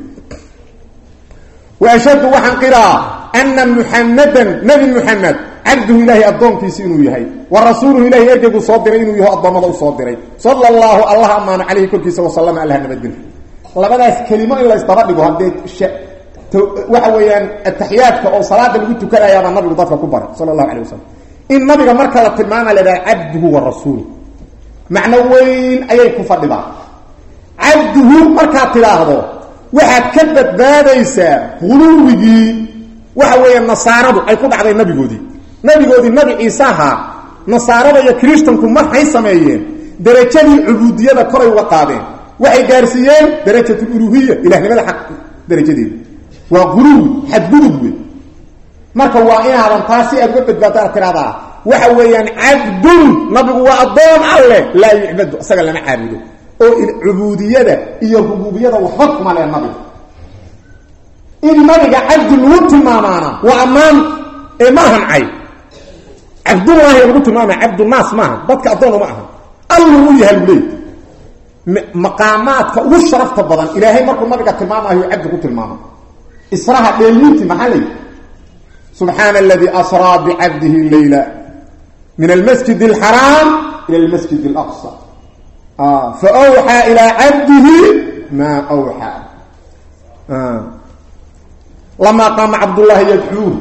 Speaker 1: waashhadu waxaan qiraa ana muxamadan nabi muxamed cabduhu ilaahay addoonkiisi inuu yahay wa rasuuluhu ilahay ergeyguu soo diray inuu yaho addoommada u soo diray sala allahu allah ammaano caleyhi korkiisa wasalama allah nabadgelyo labadaas kelimo in la isdaba dhigo haddee waxa weeyaan ataxiyaadka oo salaada lagu tukanayaabaa nabigu dadka ku baray sala allahu alay wasalam in nabiga marka la tilmaama la dhaha cabduhu wa rasuuluh macno weyn ayay ku fadhidaa cabduhu markaad tidhaahdo waxaad ka badbaadaysaa huluwigii waxa weeya nasaaradu ay ku dhacday nabigoodii. Nabigoodii nabi ciise ahaa nasaarada iyo kristanku marxay sameeyeen. Derajadii cubuudiyada koray uga qaadeen. Waxay gaarsiiyeen darajat uluhiya ilahnimada xaq darajadeeda waa huluwi xadgudub wey marka waa inaadan taa si aad uga badbaado aad tidhahdaa waxa weeyaan cabdun nabigu waa addoon alleh laa yucbadu isaga lama caabudo oo cubuudiyada iyo rububiyada waxba kuma lee nabiga in nabiga cabdi lagu tilmaamaana waa ammaan ee ma ahan cay. Cabdullaahi lagu maaha dadka addoon uma ahan. Allu u yaha lagu leey maqaamaadka ugu sharafta badan ilaahay markuu nabiga tilmaamayo cabdi ku tilmaama israha dheelminti maxaa layidhi subxaana aladii asraa bicabdihi leyla min almasjid alxaraam ila almasjid alaqsa faawxaa ilaa cabdihi maa awxaa lamaa qaama cabdullaahi yadcuuh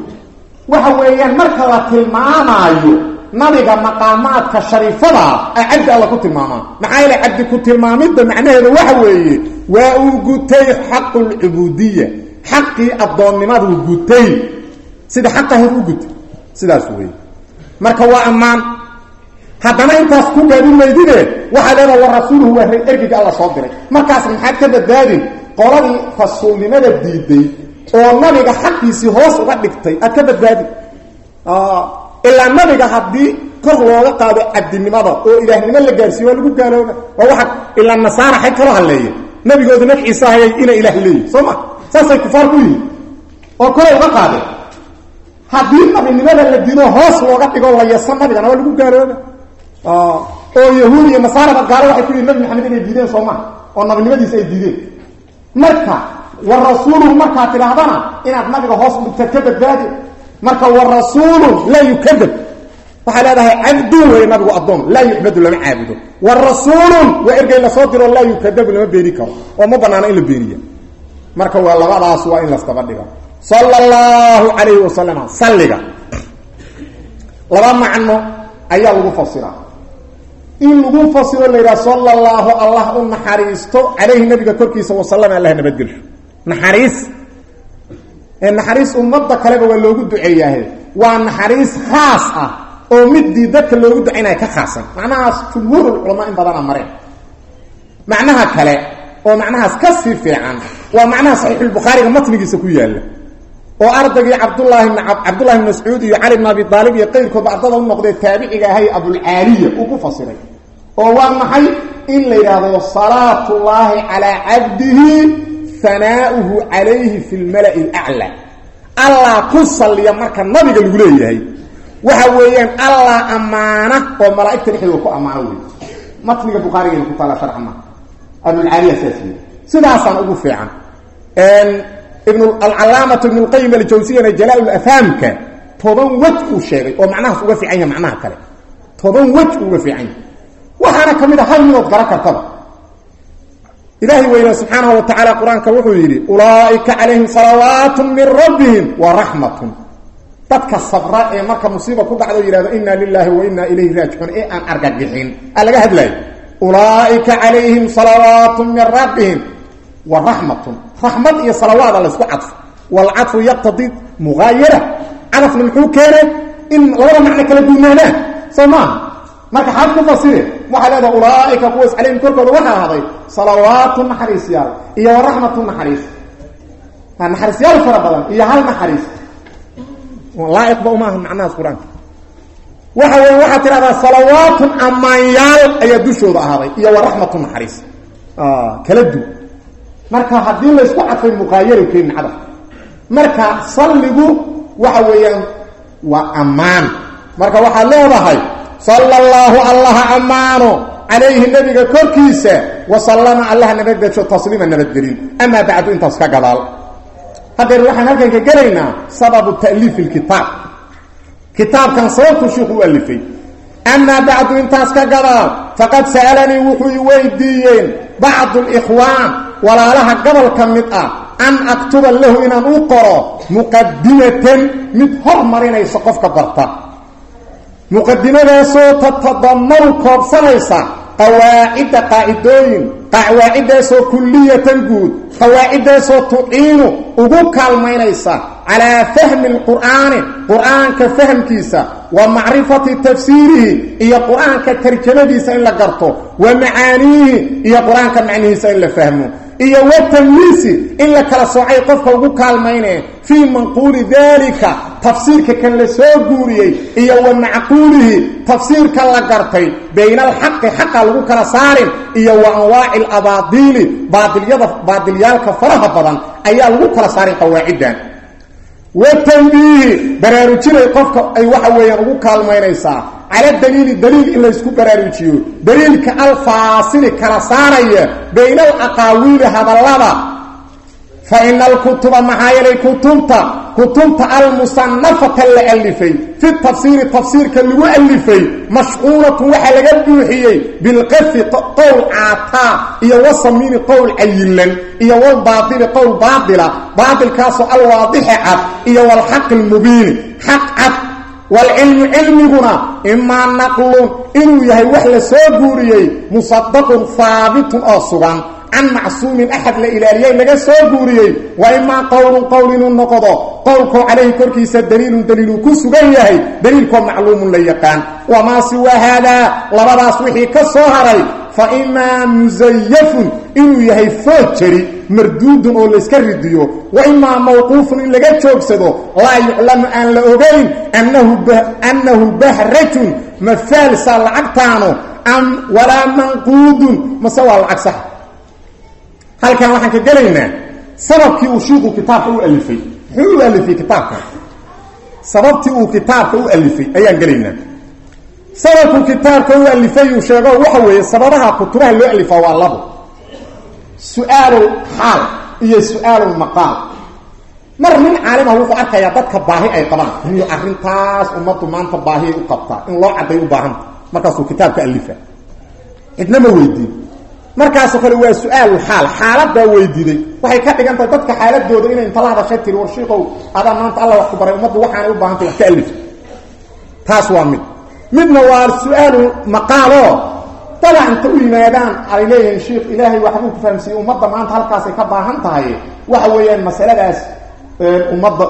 Speaker 1: waxa weeyaan marka la tilmaamaayo nabiga maqaamaadka shariifadaa a cabdi alla ku tilmaamaa maxaa yeele cabdi ku tilmaamidda macnaheedu waxa weeye waa uu gutay xaqu lcubuudiya xaqii addoonnimaduu gutay sida xaqa hor u gutay sidaas weeye marka waa ammaan haddana intaas ku gaadin maydide waxaa leedaha wa rasuuluhu waa ergiga alla soo diray. Markaas maxaad ka badbaadin? Qoladii rasuulnimada diiday oo nabiga xaqiisii hoos uga dhigtay aad ka badbaadin? Ilaa nabiga haddii kor looga qaado cabdinimada oo ilaahnimo la gaarsiiyo waa lagu gaalooba waa waa ilaa nasaara xag kaloo halleeya nabigooda nab ciise hayay ina ilaah leeyihi soo ma? Saasay kufaar ku yihiin. Oo kore uga qaadeen haddii nabinimada la diido hoos looga dhigo la yeeso nabigana waa lagu gaalooba oo yahuud iyo nasaarada gaalo waxay ku yihiin nabi maxamed inay diideen soo maha oo nabinimadiisa ay diideen. Marka wa rasuuluhu markaad tidhaahdana inaad nabiga hoos dhigtaad ka badbaadi. Marka wa rasuulun laa yukadab waxaa leedahay cabdun wey nabigu addoon laa yucbadu lama caabudo. Wa rasuulun waa ergey la soo diro laa yukadabu lama beeni karo oo ma banaano in la beeniya marka waa labadaas waa in lasdaba dhiga sala allahu calayhi wasalam salliga. Laba macno ayaa lagu fasiraa in lagu fasiro la yidhaha sala allahu allah u naxariisto calayhi nabiga korkiisa wasalam allah nabadgelsho. Naxariis. Naxariis ummadda kaleba waa loogu duceeyaahe. Waa naxariis khaas ah oo midii dadka loogu ducaynaya ka khaasan. Macnahaas jumhuurulculamaa in badana mareen. Macnaha kale oo macnahaas ka sii fiican waa macnaha saxiixulbukhaariga matnigiisa ku yaalla oo ardaygii cabdulaahi cabdullahi bn mascuud iyo cali bn abi aalib iyo qayrkoodba ardada u noqdee taabiciga ahay abulcaaliya uu ku fasiray oo waa maxay? In la yidhaahdo salaatullaahi calaa cabdihi hanaauhu calayhi fi lmala'i alaclaa allah ku salliya marka nabiga lagu leeyahay. Waxa weeyaan allah ammaana oo malaa'igta dhexdooda ku ammaano wey matniga bukhaarigayna ku taala sharxma abulcaaliya saas yii sidaasaan ugu fiican alcalaamatu ibn lqayim aljawsiyana jalaa-ulafhaamka toban wej uu sheegay oo macnahaas uga fiican yahay macnaha kale. Toban wej uga fiican yahay. Waxaana ka mid a hal midood garan kartaba. Ilaahay weyne subxaanahu wa tacaala qur'aanka wuxuu yidhi ulaaئika calayhim salawaatu min rabbihim wa raxmatun dadka sabra ee marka musiiba ku dhacdo yidhahdo ina lilahi wa ina ilayhi raajicuun ee aa laga hadlayo ulaaئika calayhim salawaatu wa raxmatun raxmad iyo salawaada laysku cadfo. Walcadfu yaqtadi mugaayara cadafna muxuu keenay in labada macno kala duunaadaan soo maaha marka xaad ku fasire waxaa leedaha ulaaika kuwaas calayhim korkooda waxaa ahaday salawaatu naxariisyaal iyo waraxmatu naxariis. Naxariisyaal fara badan iyo hal naxariis. Laa'iqba uma aha macnahaas qur'aanka. Waxa wey waxaad tidhahdaa salawaatun ammaanyaal ayaa dushooda ahaaday iyo waraxmatu naxariis. Kala du marka haddii laysku cadfay muqaayaro keenin cadaf marka salligu waxa weeyaan waa ammaan. Marka waxaad leedahay sala allahu allaha ammaano calayhi nebiga korkiisa wasallama allaha nabadgejo tasliima nabadgelin amaa bacdu intaas ka gadaal. Haddeer waxaan halkan ka sababu ta'liifi lkitaab kitaabkan sababtu shiiku u alifay amaa bacdu intaas ka gadaal faqad sa'alanii wuxuu i weydiiyeen bacdu likhwaan walaalaha gobol ka mid ah an aktuba lahu inaan u qoro muqadimatan mid hormarinaysa qofka barta. Muqadimadaasoo tatadamanu koobsanaysa qawaacidda qaacidooyin qawaaciddaasoo kulliyatan guud qawaaciddaasoo tuciinu ugu kaalmaynaysa calaa fahmi alqur'aani qur'aanka fahmkiisa wa macrifati tafsiirihi iyo qur'aanka tarjamadiisa in la garto wa macaaniihi iyo qur'aanka macnihiisa in la fahmo iyo watamyiisi in la kala soocay qofka ugu kaalmayne fii manquuli daalika tafsiirka kan la soo guuriyey iyo wa macquulihi tafsiirka la gartay bayna alxaqi xaqa lagu kala saarin iyo wa anwaaci alabaadiili baadilyada baadilyaalka faraha badan ayaa lagu kala saarin qawaaciddan. Watanbiihi baraarujinay qofka ay waxa weeyaan ugu kaalmaynaysaa cala daliili daliil in laysku baraarujiyo. Daliilka alfaasili kala saaraya bayna alaqaawiili hadallada. Fa ina alkutuba maxaa yeelay kutubta? Kutubta almusanafata la alifay fi tafsiiri tafsiirka lagu alifay mashquulatun waxaa laga buuxiyey bilqafi qowl caataa iyo wasamiini qowl cayilan iyo walbaadili qowl baadila. Baadilkaasoo alwaadixi cad iyo walxaqi lmubiini xaq cad waalcilmu cilmiguna imaa naqlun inuu yahay wax la soo guuriyey musadaqun haabitun oo sugan. Can macsuumin axad la ilaaliyey laga soo guuriyey. Wa imaa qowlun qowl inuu noqdo qowlkoo calayhi korkiisa daliilun daliiluu ku sugan yahay daliilkoo macluumun la yaqaan. Wamaa siwaa haadaa labadaas wixii ka soo haray fa imaa musayafun inuu yahay foojari marduudun oo layska ridiyo wa imaa mawquufun in laga joogsado laa yuclamu aan la ogayn annahu bahrajun mafaalsaa lacagtaano am walaa manquudun mase waa lacag sax. Halkan waxaan ka gelaynaa sababkii uu shiiku kitaabka u alifay muxuu u alifay kitaabka? Sababtii uu kitaabka u alifay ayaan gelaynaa sababku kitaabka u alifay uu sheego waxa weeye sababaha kutubaha loo alifaa waa labo. Su'aalu xaal iyo su'aalu maqaal. Mar nin caalima wuxuu arkayaa dadka baahi ay qabaan. Iyo arrintaas ummaddu maanta baahiyay u qabtaa in loo cadday u baahanta markaasuu kitaabka alifa cidna ma weydiin. Markaasoo kale waa su'aalu xaal. Xaaladaa weydiiday. Waxay ka dhigan tahay dadka xaaladooda inay inta la hadashay tiri war shiikow adaa maanta alla wax ku baray ummaddu waxaanay u baahantay wax ka alif. Taas waa mid midna waa su'aalu maqaaloo dada inta u yimaadaan ay leeyihiin shiikh ilaahay waxbuu ku fahamsiiyey ummadda maanta halkaasay ka baahan tahay. Waxa weeyaan masaladaas ummadda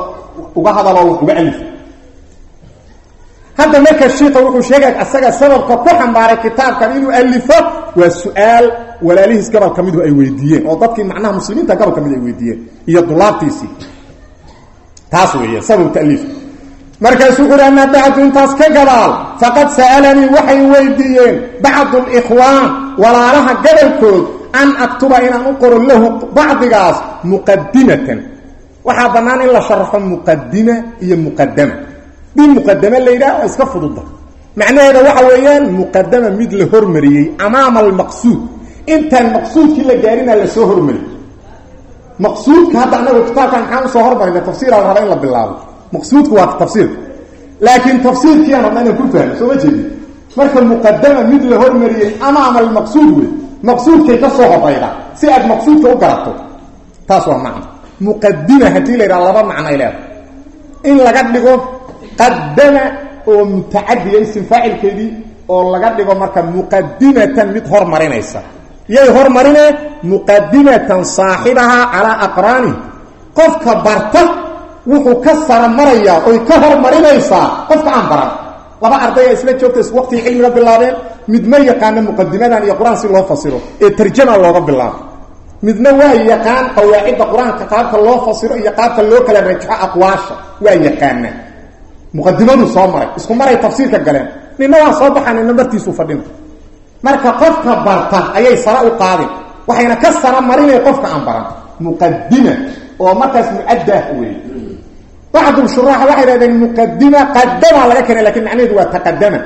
Speaker 1: uga hadaloo wax uga alif hadda marka shiika wuxuu sheegay asaga sababka ku xambaaray kitaabkan inuu alifo waa su'aal walaalihiis gobol ka midu ay weydiiyeen oo dadkii macnaha muslimiinta gobol ka mid ay weydiiyeen iyo dulaabtiisii. Taas weeye sabab taliif markaasuu uhi amaa intaas ka gadaal. Faqad sa'alanii waxay weydiiyeen bacdu alikhwaan walaalaha gobolkood an aktuba inaan u qoro lahu bacdigaas muqadimatan waxaa bannaan in la sharaxo muqadima iyo muqadama di muqadame la iska fududa. Macnaheeda waxa weeyaan muqadama mid la hormariyey amaama almaqsuud. Intaan maqsuudkii la gaarina la soo hormariyey maqsuudka hadda anagu kitaabkan maxaan u soo hormarina tafsiira la raba in la bilaabo maqsuudku waa tafsiirka laakiin tafsiirkiiaan rabna inaan ku fahno soo ma jeedin marka muqadama mid la hormariyey amaama almaqsuud wey maqsuudkay ka soo horayda si aad maqsuudka u garato taas waa macno muqadima haddii la yidhaha laba macno ay leedahay in laga dhigo qadama oo mutacadiya isim faacilkeedii oo laga dhigo marka muqadimatan mid hormarinaysa yay hormarine muqadimatan saaxibahaa calaa aqraani qofka barta wuxuu ka sara marayaa oy ka hormarinaysaa qofka aan baran. Laba ardaya isla joogta is waqtigii cilmiga bilaabeen mid ma yaqaano muqadimadan iyo qur'aan si loo fasiro ee tarjama looga bilaabo midna waa yaqaan qawaacidda qur'aanka qaabka loo fasiro iyo qaabka loo kala rajaxo aqwaasha waa yaqaanaa muqadimadu soo maray isku maray tafsiirka galeen. Nina waa soo baxaan nina martiisuu marka qofka barta ayay sara u qaadin waxayna ka sara marinay qofka aan baran. Muqadima oo markaas mucaddaah wey bacdu shuraaxa waxay dhahdeen muqadima qadama laga keenay laakiin macnaheedu waa taqadama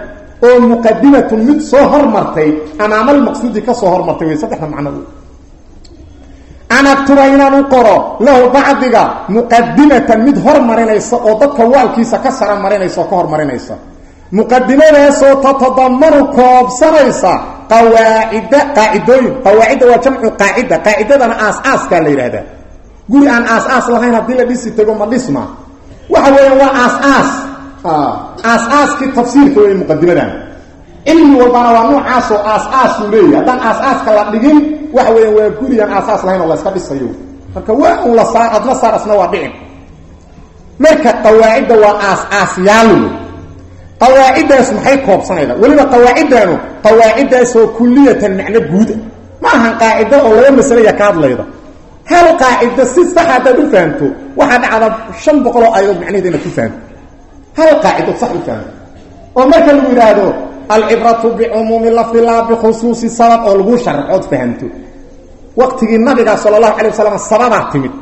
Speaker 1: oo muqadimatun mid soo hormartay amaamalmaqsuudi ka soo hormartay wey saddexda macnadu an aktuba inaan u qoro lahu bacdiga muqadimatan mid hormarinaysa oo dadka waalkiisa ka sara marinaysa oo ka hormarinaysa muqadimadaasoo tatadamanu koobsanaysa qawaacida qaacidooyin qawaacidda waa jamcu qaacida qaacidadana aas-aaskaa la yidhahdaa guri aan aas-aas lahayn haddii la dhisi tago ma dhisma waxa weeyaan waa aas-aas aas-aaskii tafsiirka wey muqadimadan cilmi walbana waa noocaasoo aas-aasuu leeyahy haddaan aas-aaska la dhigin waxa weeyaan waa guri aan aas-aas lahayn oo la yska dhisayo. Marka waa un la saar adna saar asna waa dhicin. Marka qawaacidda waa aas-aasyaal qawaaciddaas maxay koobsanayda? Weliba qawaaciddaanu qawaaciddaasoo kuliyatan macno guuda. Ma ahan qaacido oo laba masalaya ka hadlayda hal qaacido si sax haddaad u fahamto waxaa dhacda shan boqol oo ayadood macnaheeda inaad ku fahamto hal qaacidood sax u fahamto oo marka lagu yidhaahdo alcibratu bicumuumi lafdi laa bikhusuusi sabab oo laguu sharaxood fahamto. Waqtigii nabiga sala allahu calay wasalam sababaa timid.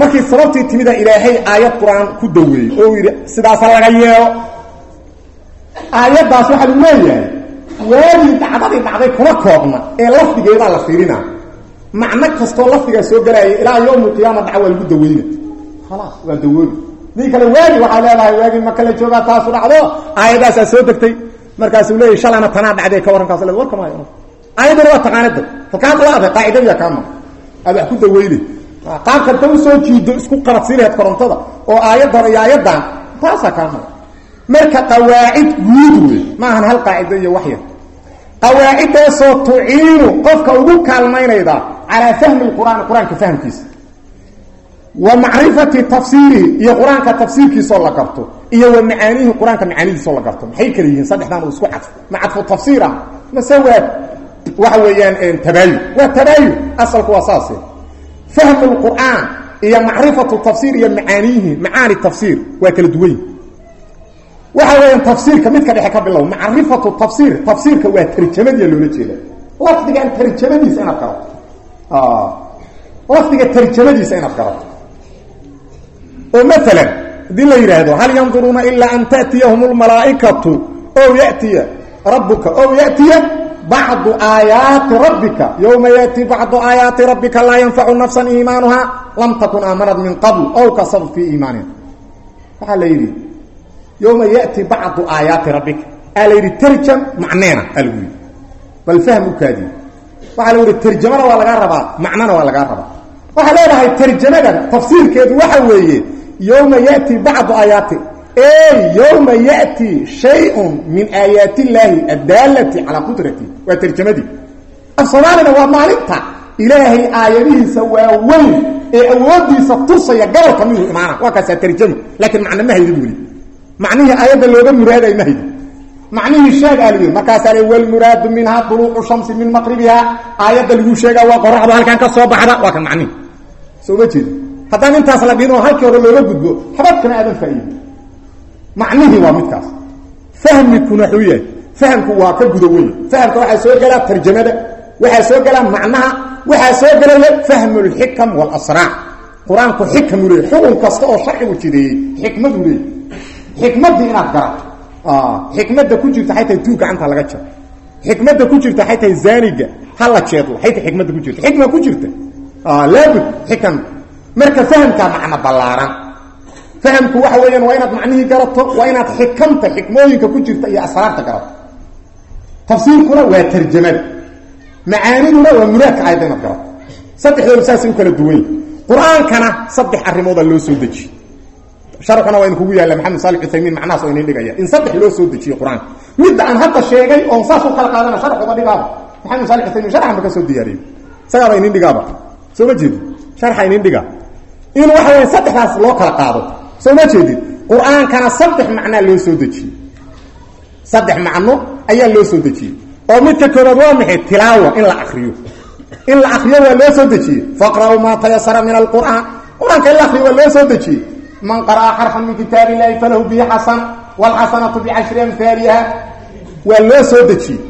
Speaker 1: Markii sababtii timida ilaahay aayad qur'aan ku daweeyey oo yidhi sidaasa laga yeelo. Aayaddaas waxaa lagu leeyahay waagii dhacdadii dhacday kuma koobna ee lafdigeedaa la fiirinaa macno kastoo lafdigaa soo gelaaya ilaa yowm alqiyaama dhaca waa lagu daweyna khalaas waa dawoobi dii kale waagi waxaa leedahay waagii maka la joogaa taasu dhacdo. Aayadaasaa soo degtay. Markaasuu leeyahy shalana tanaa dhacday ka warrankaas le warka maayo. Aayaddana waa taqaanada halkaad laada qaacidadiya kaa maa aad wax ku daweyne. Qaabka ta u soo jiido isku qaradsiinaheed korontada oo aayaddan iyo aayaddan taasaa kaa maa marka qawaacid guud wey maahan hal qaacido iyo waxyar qawaaciddaasoo tuciinu qofka ugu kaalmaynayda calaa fahmi lqur'aani qur'aanka fahmkiisa wa macrifati tafsiirihi iyo qur'aanka tafsiirkiisoo la garto iyo wa macaanihi qur'aanka macaanidiisoo la garto. Maxay kala yihiin saddexdan uu isku cadfo ma cadfu tafsiir ah? Mase waa waxa weeyaan tabaayun waa tabaayun asalku waa saase fahmu lqur'aan iyo macrifatu tafsiir iyo macaaniyihi macaani tafsiir waa kala duwan yihiin waxa weeyaan tafsiirka midka dhexe ka bilow. Macrifatu tafsiir tafsiirka waa tarjamadiya loola jeeda lafdigan tarjamadiisa inaad garato lafdiga tarjamadiisa inaad garato. Oo maalan haddii la yidhaahdo hal yanduruuna ilaa an ta'tiyahum lmalaa'ikatu ow yatiya rabbuka ow ya'tiya bacdu aayaati rabbika yowma ya'ti bacdu aayaati rabbika laa yanfacu nafsan iimaanuha lam takun aamanat min qabl ow kasabad fii iimaaniha waxaa la yidhi yowma yati rabbika. Aa la yidhi tarjam macneena aa lagu waxaa lagu yihi tarjamana waa lagaa rabaa macnona waa lagaa rabaa. Waxaa leedahay tarjamadan tafsiirkeedu waxa weeye yowma yati bacdu aayaati. Yowma yati shayun min aayaat illaahi addaalati calaa qudrati. Waa tarjamadii af soomaalina waa maalinta ilaahay aayadihiisa waa weyn ee awoodiisa tusaya gobolka miduu imaana waa kaasaa tarjamo laakiin macna ma haydi buli macnihii aayadda looga macnihii sheeg aa layihi markaasaa le walmuraadu minhaa duluucu shamsi min maqribiha aayadda laguu sheegaa waa qoraxdu halkan ka soo baxda waa kan macnihi soo ma jeedo haddaan intaas la dhinoo halkii hore looga gudbo xabadkana aadan faa'iidi macnihii waa midkaas. Fahmikuna xuu yahay fahamku waa ka guda weyn. Fahamka waxaa soo gelaa tarjamada waxaa soo gelaa macnaha waxaa soo gelaya fahmu lxikam waalasraac qur'aanku oo garato xikmada ku jirta ay tahay tuu gacanta laga jaro. Xikmada ku jirta ay tahay zaaniga hala jeedlo ay tahay ku jirta. Xikma ku jirta. Laabud xikam marka fahamkaa macno ballaaran. Fahamku waxa weeyaan waa inaad macnihii garato waa inaad xikamta xikmooyinka ku jirta iyo asraarta garato. Tafsiirkuna waa tarjamada macaaniduna waa muraadka aayadda inaad garato. Saddexdooda saasay u kala duwan yihiin saddex arrimooda loo soo dejiye sharxuna waa idinkugu yaalla maxamed saali uthaymiin macnahaas oo inin dhigaya in saddex loo soo dejiye qur'aanka aan hadda sheegay oon saas u kala qaadana sharxuba dhigaaba. Maxamed saali uthaymiin sharxan ba soo diyaariyey. Isagaaba inin dhigaaba. Soo ma jeedid sharxa inin dhigaa in waxa weya saddexdaas loo kala qaado. Soo ma jeedid qur'aankana saddex macnaa loo soo dejiyey saddex macno ayaa loo soo dejiyey oo midka koobaad waa maxay? Tilaawa in la akriyo in la akriyo waa loo soo dejiyey faqra'uu maa tayasara min alqur'aan. Qur'aanka in la akriyo waa loo soo dejiyey man qara'a xarfan min kitaab illahi falahu bihi xasana waalxasanatu bicashri amhaaliha waa loo soo dejiyey.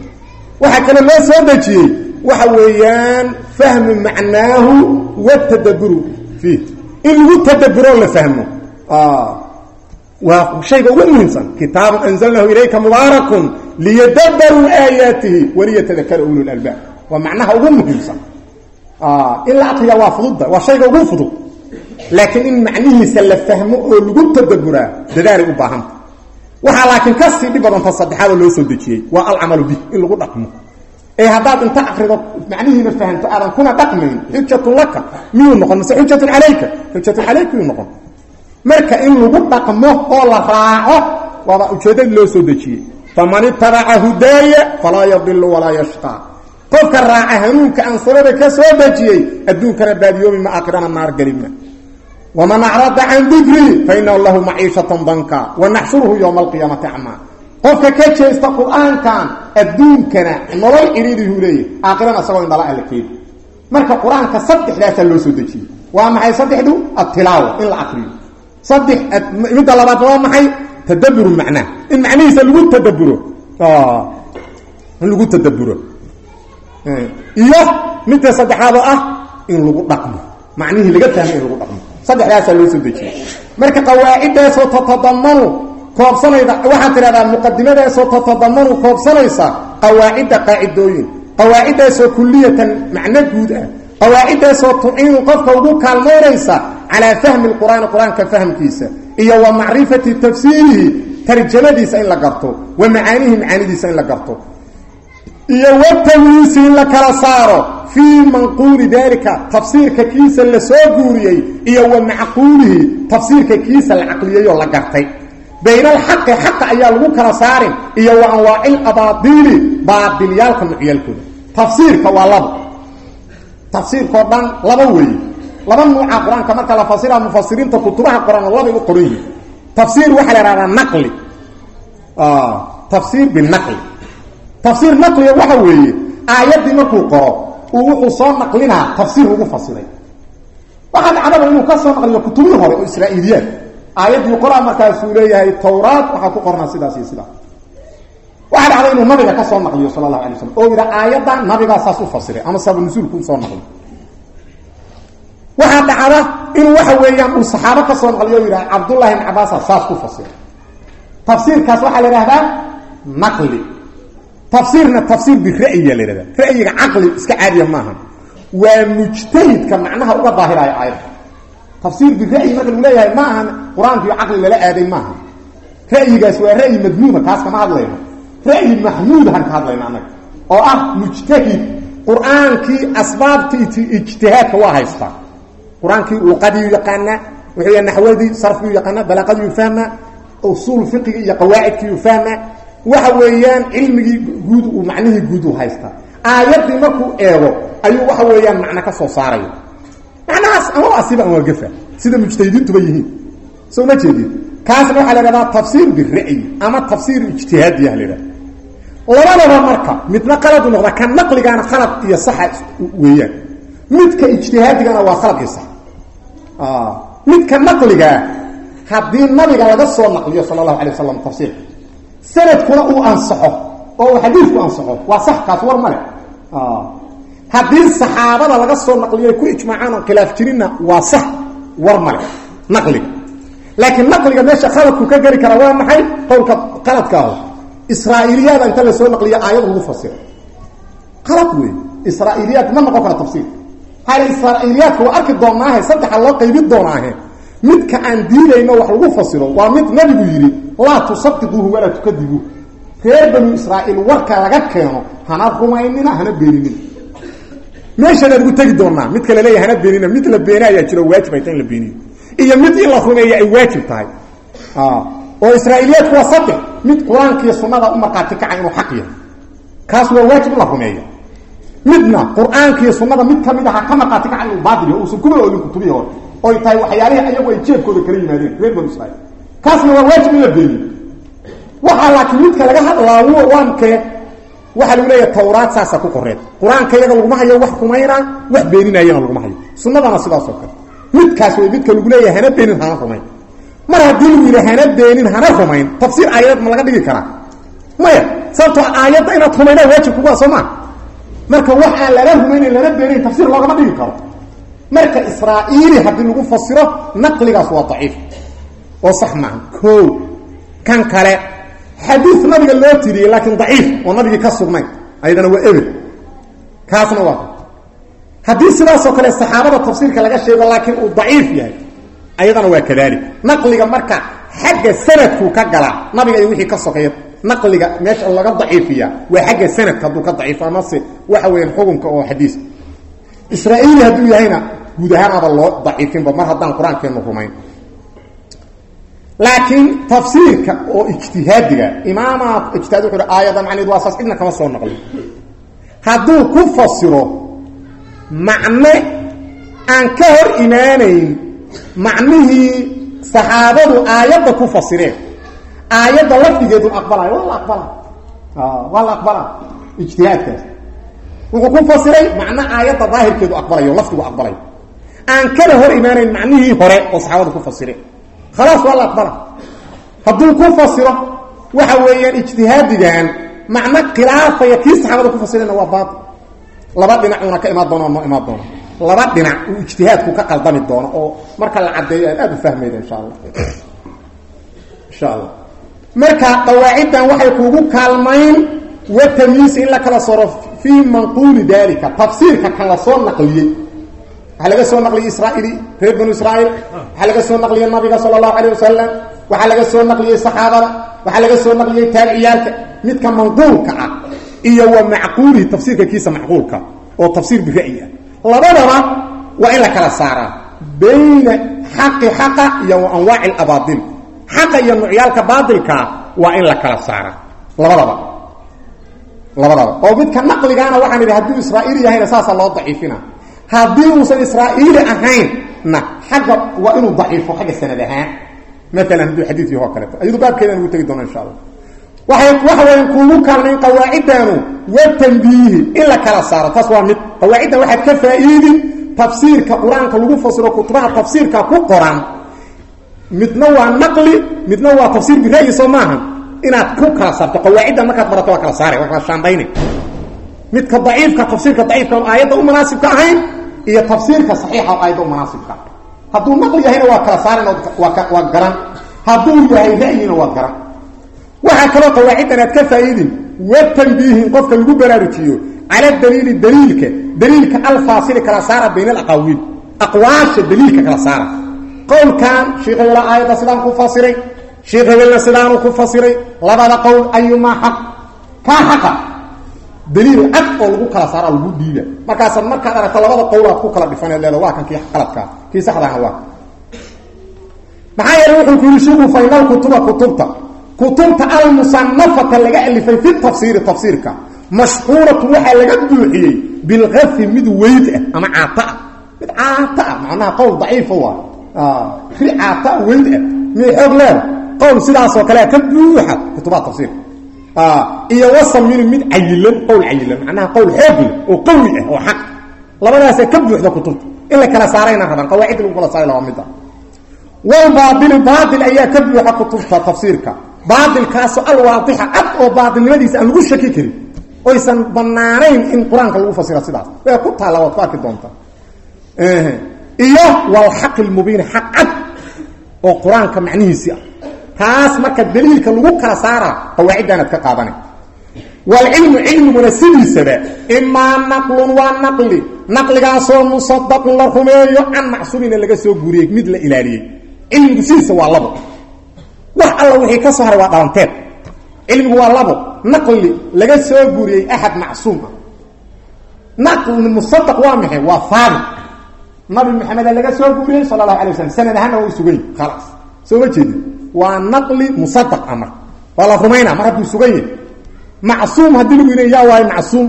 Speaker 1: Waxaa kale loo soo dejiyey waxa weeyaan fahmu macnaahu watadaburu fiih. In lagu tadaburo la fahmo. Waa shayga ugu muhiimsan. Kitaabun anzalnahu ilayka mubaarakun liyadabaruu aayaatihi waliyatadakara ulu lalbaab waa macnaha ugu muhiimsan. In la akriya waa fududda waa shayga ugu fudud laakiin in macnihiisa la fahmo oo lagu tadaburaa dadaalay u baahanta waxaa laakiin ka sii dhib badanta saddexaadoo loo soo dejiyey. Waa alcamalu bih in lagu dhaqmo. Ee haddaad inta akrido macnihiina fahamto aadan kuna dhaqmayn xujatun laka miyuu noqon mase xujatun calayka? Xujatun calayka miyuu noqon. Marka in lagu dhaqmo oo la raaco waaba ujeeddadii loo soo dejiyey. Faman itabaca hudaaya falaa yadilu walaa yashqaa qofka raaca hanuunka aan sabada ka soo dejiyey adduunkana baadiyoomi ma aakhirana naar gelima can dikrii fa inahu lahu maciishatan danka wanaxshuruhu yowma alqiyaamati acmaa qofka ka jeesta qur'aankan adduunkana nolol cidhiidihuu leeyahy aakhirana isagoo indhala alla keeni marka qur'aanka saddexdaasaa loo soo dejiyey waa maxay saddexdu atilaawa in la akriyo saddex midda labaad waa maxay tadaburu macnaha in macnihiisa lagu tadaburo in lagu tadaburo iyo midda saddexaad oo ah in lagu dhaqmo macnihii laga fahmay in lagu dhaqmo saddexdaasaa loo soo dejiyey. Marka qawaaciddaasoo tatadamanu koobsanayda waxaad tidhahdaa muqadimadaasoo tatadamanu koobsanaysa qawaacidda qaacidooyin qawaaciddaasoo kuliyatan macno guud ah. Qawaaciddaasoo tuciinu qofka ugu kaalmaynaysa calaa fahmi lqur'aani qur'aanka fahmkiisa iyo wa macrifati tafsiirihi tarjamadiisa in la garto wa macaanihi macaanidiisa in la garto iyo watamyiisi in la kala saaro fii manquuli dalika tafsiirka kiisa la soo guuriyey iyo wa macquulihi tafsiirka kiisa la caqliyeyoo la gartay. Bayna alxaqi xaqa ayaa lagu kala saarin iyo wa anwaaci labaadiili baadilyaalka nucyaalkooda tafsiirka waa laba. Tafsiirkao dhan laba weeye laba nuuca qur'aanka marka la fasira mufasiriinta kutubaha u qoran yihiin. Tafsiir waxaa la ihahdaa naqli tafsiir naqliga waxa weeye aayaddii markuu qoro uu wuxuu soo naqlinaa tafsiir ugu fasiray. Waxaa dhacdaba inuu ka soo naqliyo kutubihii hore oo israa'iiliyaad aayaddii qoraa markaasuu leeyahay tawraad waxaa ku qornaa sidaas iyo sidaas. Waxaa dhacda inuu nabiga ka soo naqliyo sala allahu alay waslam oo yidha aayaddan nabigaa saas u fasiray ama saaba nusuulku u soo naqliyo waxaa dhacda inuu waxa weeyaan uu saxaabo ka soo naqliyo o yidhaha cabdullahi ibn cabaasa saas ku fasiray. Tafsiirkaas la idhahdaa tafsiirna tafsiir bira'yiya la yidhahda ra'yiga caqli iska caadiya maaha waa mujtahidka macnaha uga daahiraayo aayadda tafsiir bira'yi marka lagu leeyahay ma ahan qur'aankiio caqli lala aaday maaha ra'yigaas waa ra'yi madmuuma kaas kama hadlayno. Ra'yi maxmuudahan ka hadlayna annaga. Oo ah mujtahid. Qur'aankii asbaabtii ijtihaadka waa haystaa qur'aankii luqadiiu yaqaanaa wuxuu naxwadii sarfiyu yaqaanaa balaaqadiiu fahmaa usuul fiqiga iyo qawaacidkiiu fahmaa waxa weeyaan cilmigii guud uu macnihii guud u haystaa aayaddii markuu eego ayuu waxa weeyaan macno ka soo saaraya. Macnahaas ama asiba ama gafa sida mujtahidiintuba yihiin. Soo ma jeedin? Kaasna waxaa la ihahdaa tafsiir bira'yi ama tafsiir ijtihaadiya la ihahda labadaba marka midna qaladu noqda ka naqligaana khalad iyo saxa weeyaan. Midka ijtihaadigana waa khalad iyo sax. Midka naqligaa haddii nabiga laga soo naqliyo sala allahu alay wasalam sanadkuna uu ansaxo oo xadiidku ansaxo. Waa sax kaas war male haddii saxaabada laga soo naqliyo ay ku ijmaacaan oon khilaaf jirinna waa sax war male naqliga laakiin naqliga meesha khaladku ka geli kara waa maxay? Qowlka qaladka aho israa'iiliyaada inta la soo naqliyo aayad lagu fasiro qalad wey israa'iiliyaad ma noqon kara tafsiir hal israa'iiliyaadka waa arki doonaahe saddexa loo qaybin doonaahe. Midka aan diidayno wax lagu fasiro waa mid nabigu yidhi laa tusadiquuhu walaa tukadibuuh reer banu israa'iil warka laga keeno hana rumaynina hana beeninina meeshaan aad ugu tegi doonaa midka la leeyahy hana beenina mid la beena ayaa jiro la beeniyo. Iyo mid la rumeeya ay waajib tahay. Oo israa'iiliyaadku waa saddex mid qur'aankiiyo sunnada u markhaati kaca inuu xaq yahay. Kaas waa waajib in la rumeeyo. Midna qur'aankiiyo sunnada mid ka mid aha ka markhaati kaca inuu baatil yaho uusan kuma oolin tahay waxyaalihii ayagu ay jeebkooda kala yimaadeen reer banu israiil kaasna waa waajib in la beeniyo waxaa laakiin midka laga hadlaawo waamkee waxaa lagu leeyahay tawraad saasa ku qoreed qur'aanka iyaga laguma wax rumayna wax beeninayana laguma hayo. Sunnadana sidaasoo kale. Midkaas way midka lagu leeyahay hana beenin hana rumayn. Mar haddii lagu yidhi hana beenin hana rumayn tafsiir aayadeed ma laga dhigi karaa. Maya sababtoo aayadda inaad rumaynaa waajib kugaa soo maa marka wax aan lala rumaynayn lana beenayn tafsiir loogama dhigi karo. Marka israa'iili haddii lagu fasiro naqligaas waa daciif oo sax maaha ko kan kale xadiid nabiga loo tiriyey laakiin daciif oo nabigii ka sugnayn ayadana waa eber. Kaasna waa haddii sidaasoo kale saxaabada tafsiirka laga sheego laakiin uu daciif yahay ayadana waa kadalik naqliga marka xagga sanadkuu ka galaa nabiga iyo wixii ka sokeeya naqliga meesha laga daciifiya waa xagga sanadka hadduu ka daciifo amase waxa weeyaan xukunka oo xadiis. Israa'iili hadduu yahayna guud ahaanaba loo daciifinba mar haddaan qur'aankeenu rumayn laakiin tafsiirka oo ijtihaadiga imaama ijtihaadi wuxu aayada macneed waa saas cidna kama soo naqlin hadduu ku fasiro macne aan ka hor imaanayn macnihii saxaabadu aayadda ku fasireen aayadda lafdigeedu aqbalayo waa la aqbala waa la aqbala ijtihaadkaas. Wuxuu ku fasiray macno aayadda daahirkeedu aqbalayo lafdigu aqbalayo aan kana hor imaanayn macnihii hore oo saxaabadu ku khalaas waa la aqbala hadduu ku fasiro waxa weeyaan ijtihaadigan macno khilaafaya kii saxaabada ku fasirayna waa baatil laba dhinacuuna ka imaan doona oo noo imaan doona laba dhinac uu ijtihaadku ka qaldami doono oo marka la caddeeyo aad aada insha allah insha allah marka qawaaciddan waxay kuugu kaalmayn wa tamyiis in la kala saro fii manquuli dalika tafsiirka kan la soo naqliyey waxaa laga soo naqliyey israa'iili reer banu israa'iil. Waxaa laga soo naqliyey nabiga sala allahu alayh wasalam laga soo naqliyey saxaabada. Waxaa laga soo naqliyey taabiciyaalka midka manquulka ah iyo wa macquulihi tafsiirka kiisa macquulka oo tafsiir bira'yi ah. Labadaba waa in la kala saaraa. Bayna xaqi xaqa iyo wa anwaaci alabaadil xaqa iyo nucyaalka baadilkaa waa in la kala saaraa. Labadaba. Labadaba. Oo midka naqligaana waxaan idhi hadduu israa'iili yahayna saasaa loo daciifina haddii uusan israa'iili ahaynna xagga waa inuu daciifo xagga sanad ahaan maalan hadduu xadiid yaho kaleeto ayadu baabkeedan ugu tegi doona insha allah waay waxa weyan kuugu kaalnayn qawaaciddaanu wa tanbiihi in la kala saaro. Taas waa mid qawaaciddan waxaad ka faa'iidi tafsiirka qur'aanka lagu fasiro kutubaha tafsiirka ku qoran. Midna waa naqli midna waa tafsiir bira'yi soo maaha inaad ku kala saarto qawaaciddan markaad barato kala saare waa kala shaandhayne midka daciifka tafsiirka daciifka aayadda u munaasibka ahayn iyo tafsiirka saxiixa aayadda munaasibka. Hadduu naqli yahayna waa kala saaren waa garan. Hadduu yahay ra'yina waa garan. Waxaa kaloo qawaaciddan aad ka faa'iidin. Wa tanbiihin qofka lagu baraarujiyo. Cala daliili daliilka. Daliilka alfaasili kala saara bayna alaqaawiil aqwaasha daliilka kala saara. Qowlkan sheekh hebela aayadda sidaan ku fasiray. Sheekh hebelna sidaanuu ku fasiray. Labada qowl ayumaa xaq? Kaa xaqa daliil cad oo lagu kala saara lagu dhiiba markaasaad markaad aragto labada qowlaad ku kala dhifaneed leeda waa kan kii qaladkaa kii saxdaana waa. Maxaa yeele wuxuu ku yidhi shugu faynal kutuba kutubta. Kutubta almusanafata laga alifay fi tafsiiri tafsiirka. Mashhuuratu waxaa laga buuxiyey bilkafi mid weyd ah ama caata ah. Mid caata ah macnaha qowl daciifa waa mid caata ah weyd ah. Mid xoog leeda sidaasoo kalea ka buuxa iyo wasaminu mid cayilan qowl cayilan macnaha qowl xoog leh oo qawi ah oo xaq labadaasee ka buuxda kutubta in la kala saarayna rabaan qawaacidda lagu kala saari laba mida walbaadili baail ayaa ka buuxa kutubta tafsiirka baailkaasoo alwaadixa cad oo baailnimadiisa aan lagu shaki karin oysan banaanayn in qur'aanka lagu fasiro sidaas way ku taalla waad ku arki doontaa iyo walxaqi lmubiin xaq cad oo qur'aanka macnihiisii ah taas marka daliilka lagu kala saaraa qawaaciddaanaad ka qaadana walcilmu cilmiguna sidiisaba imaa naqlun waa naqli. Naqligaasoo musadaqun la rumeeyo can macsuumina laga soo guuriyey mid la ilaaliyey. Cilmigu sidiisa waa labo. Wax alla wixii ka soo haray waa dhalanteed. Cilmigu waa labo. Naqli laga soo guuriyey axad macsuum. Ah naqli musadaq waa maxay? Waa haabit nabi maxameda laga soo guuriyey sala allahu alay waslam sanad ahaanna waa u soo ma jeedin waa naqli musadaq marka waa la rumaynaa mar hadduu sugan yahay macsuum haddii lagu yidhi yaa waayo macsuum.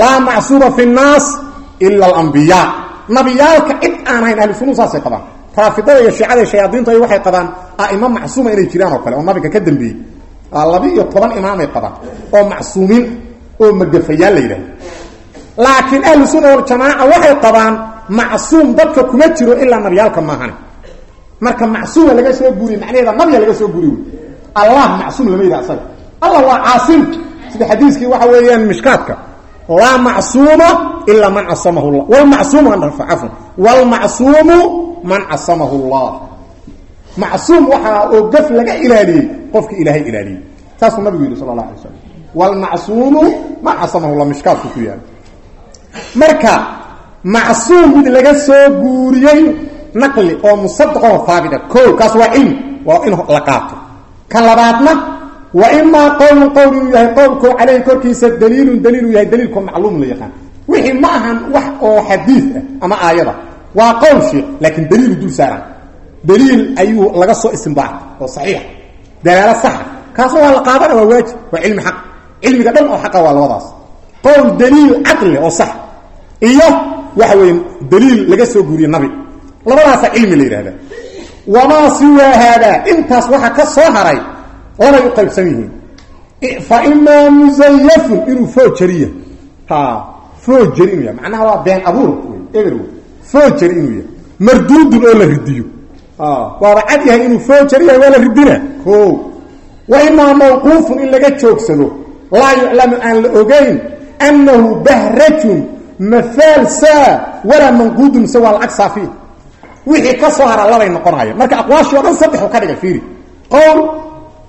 Speaker 1: Laa macsuuma fi nnaas ila alambiyaa nabiyaalka cid aan hayn ahlu sunuu saasay qabaan. Raafidada iyo shiicada iyo ay waxay qabaan a'imo macsuuma inay jiraan oo kale oo nabiga ka dambeeyey. Laba iyo toban imaamay qabaan oo macsuumiin oo magafayaal la yidhahdo. Laakiin ahlu sunna waljamaaca waxay qabaan macsuum dadka kuma jiro ilaa nabiyaalka maahane marka macsuuma laga soo guuriye macnaheeda nabiga laga soo guuriy allah macsuum lama yidhaha asaga allah waa caasim. Sida xadiiskii waxa weeyaan mishkaadka. Laa macsuuma ilaa man casamahu llah wlmacsuumu cafwan. Wlmacsuumu man casamahu llah macsuum waxaa oo gaf laga ilaaliyey qofki ilaahay ilaaliyey saasuu nabigu yidhi sala allah alay slam wlmacsuumu ma casamahu la mishkaadku ku yaalla marka macsuum mid laga soo guuriyey naqli oo musadaqoo haabita ko kaas waa cilmi waa in la qaato. Kan labaadna wa imaa qowlun qowl inuu yahay qowlkoo caleyhi korkiisa daliilun daliil uu yahay daliilkoo macluum la yaqaan. Wixii ma ahan wax oo xadiid ah ama aayada. Waa qowl sheekh laakiin daliilu dul saaran. Daliil ayuu laga soo istimbaacay oo saxiix. Dalaalo saxa kaasna waa la qaadana waa waajib waa cilmi xaq. Cilmiga dhan oo labadaasa cilmi la yidhahda wamaa siwaa haadaa intaas waxa ka soo haray labay u qaybsan fa imaa musayafun inuu foojariya ha foojari macnaha waa been abuur wey eber wey oo la ridiyo. Waaba cad yahay inuu foojari yahay ridina o wa imaa mawquufun in laga joogsado laa yuclamu aan la ogayn annahu bahrajun mahaal saa walaa manquudun mise waa wixii ka soo hara labay noqonaya marka aqwaashii o dhan saddexu ka dhigay fiiri. Qowl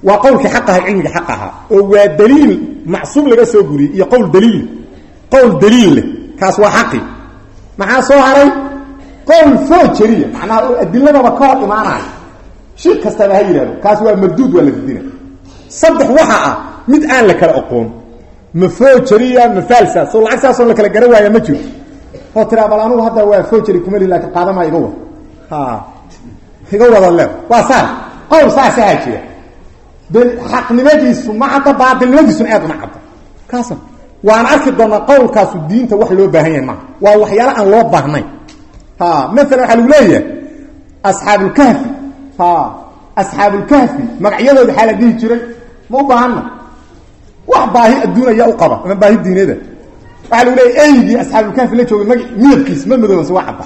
Speaker 1: waa qowlkii xaq aha cilmiga oo waa daliil macsuum laga soo guriyey iyo qowl daliil. Qowl daliil kaas waa xaqi. Maxaa soo haray? Qowl foojariya macnaha oo ka hor shay kastaba ha yidhahdo kaas waa marduud waa la saddex waxa ah mid aan la kala aqoon ma foojariya ma faalsa soo lacag saasoo la kala garan waaya ma jiro. Oo tiraa hadda waa foojari kumali laakiin qaadamaa iga wad ha iga wada le waa saar qowl saasahaa jira. Xaqnimadiisu ma cadda baatilnimadiisuna aad uma cadda. Kaasa waan arki doonaa qowlkaasu diinta wax loo baahan yahay maaha waa waxyaala aan loo baahnayn. Ha. Maalan waxaa lagu leeyahay asxaabulkahfi ha. Asxaabulkahfi magacyadooda waxaa la dhihi jiray ma u baahana? Wax baahi adduun ayaa u qaba ama baahi diineeda waxaa lagu leeyahy eygii asxaabulkahfi la joogay mag midabkiis ma madoobanse waa cadda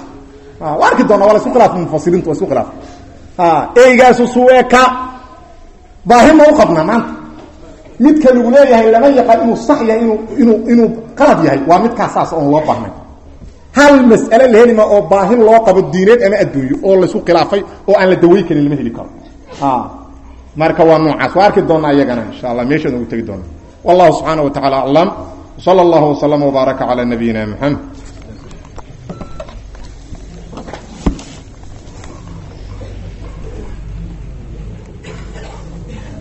Speaker 1: arki doonaa waa la isku khilaafa mufasiriintu waa isku khilaafa eygaasu suweeka baahi ma u qabnaa maanta. Midka lagu leeyahay lama yaqaan inuu sax yahay inuu inuu inuu qalad yahay. Waa midkaas saas oon loo baahnay hal mas'ale la helima oo baahi loo qabo diineed ama adduunyo oo laysku khilaafay oo aan la daweyn karin lama heli karo? Marka waa noocaas waa arki doonaa iyagana insha allah meeshaad ugu tegi doona wallahu subxaana wa tacala aclam sala allahu waslama wbaaraka calaa nabiyina muxamed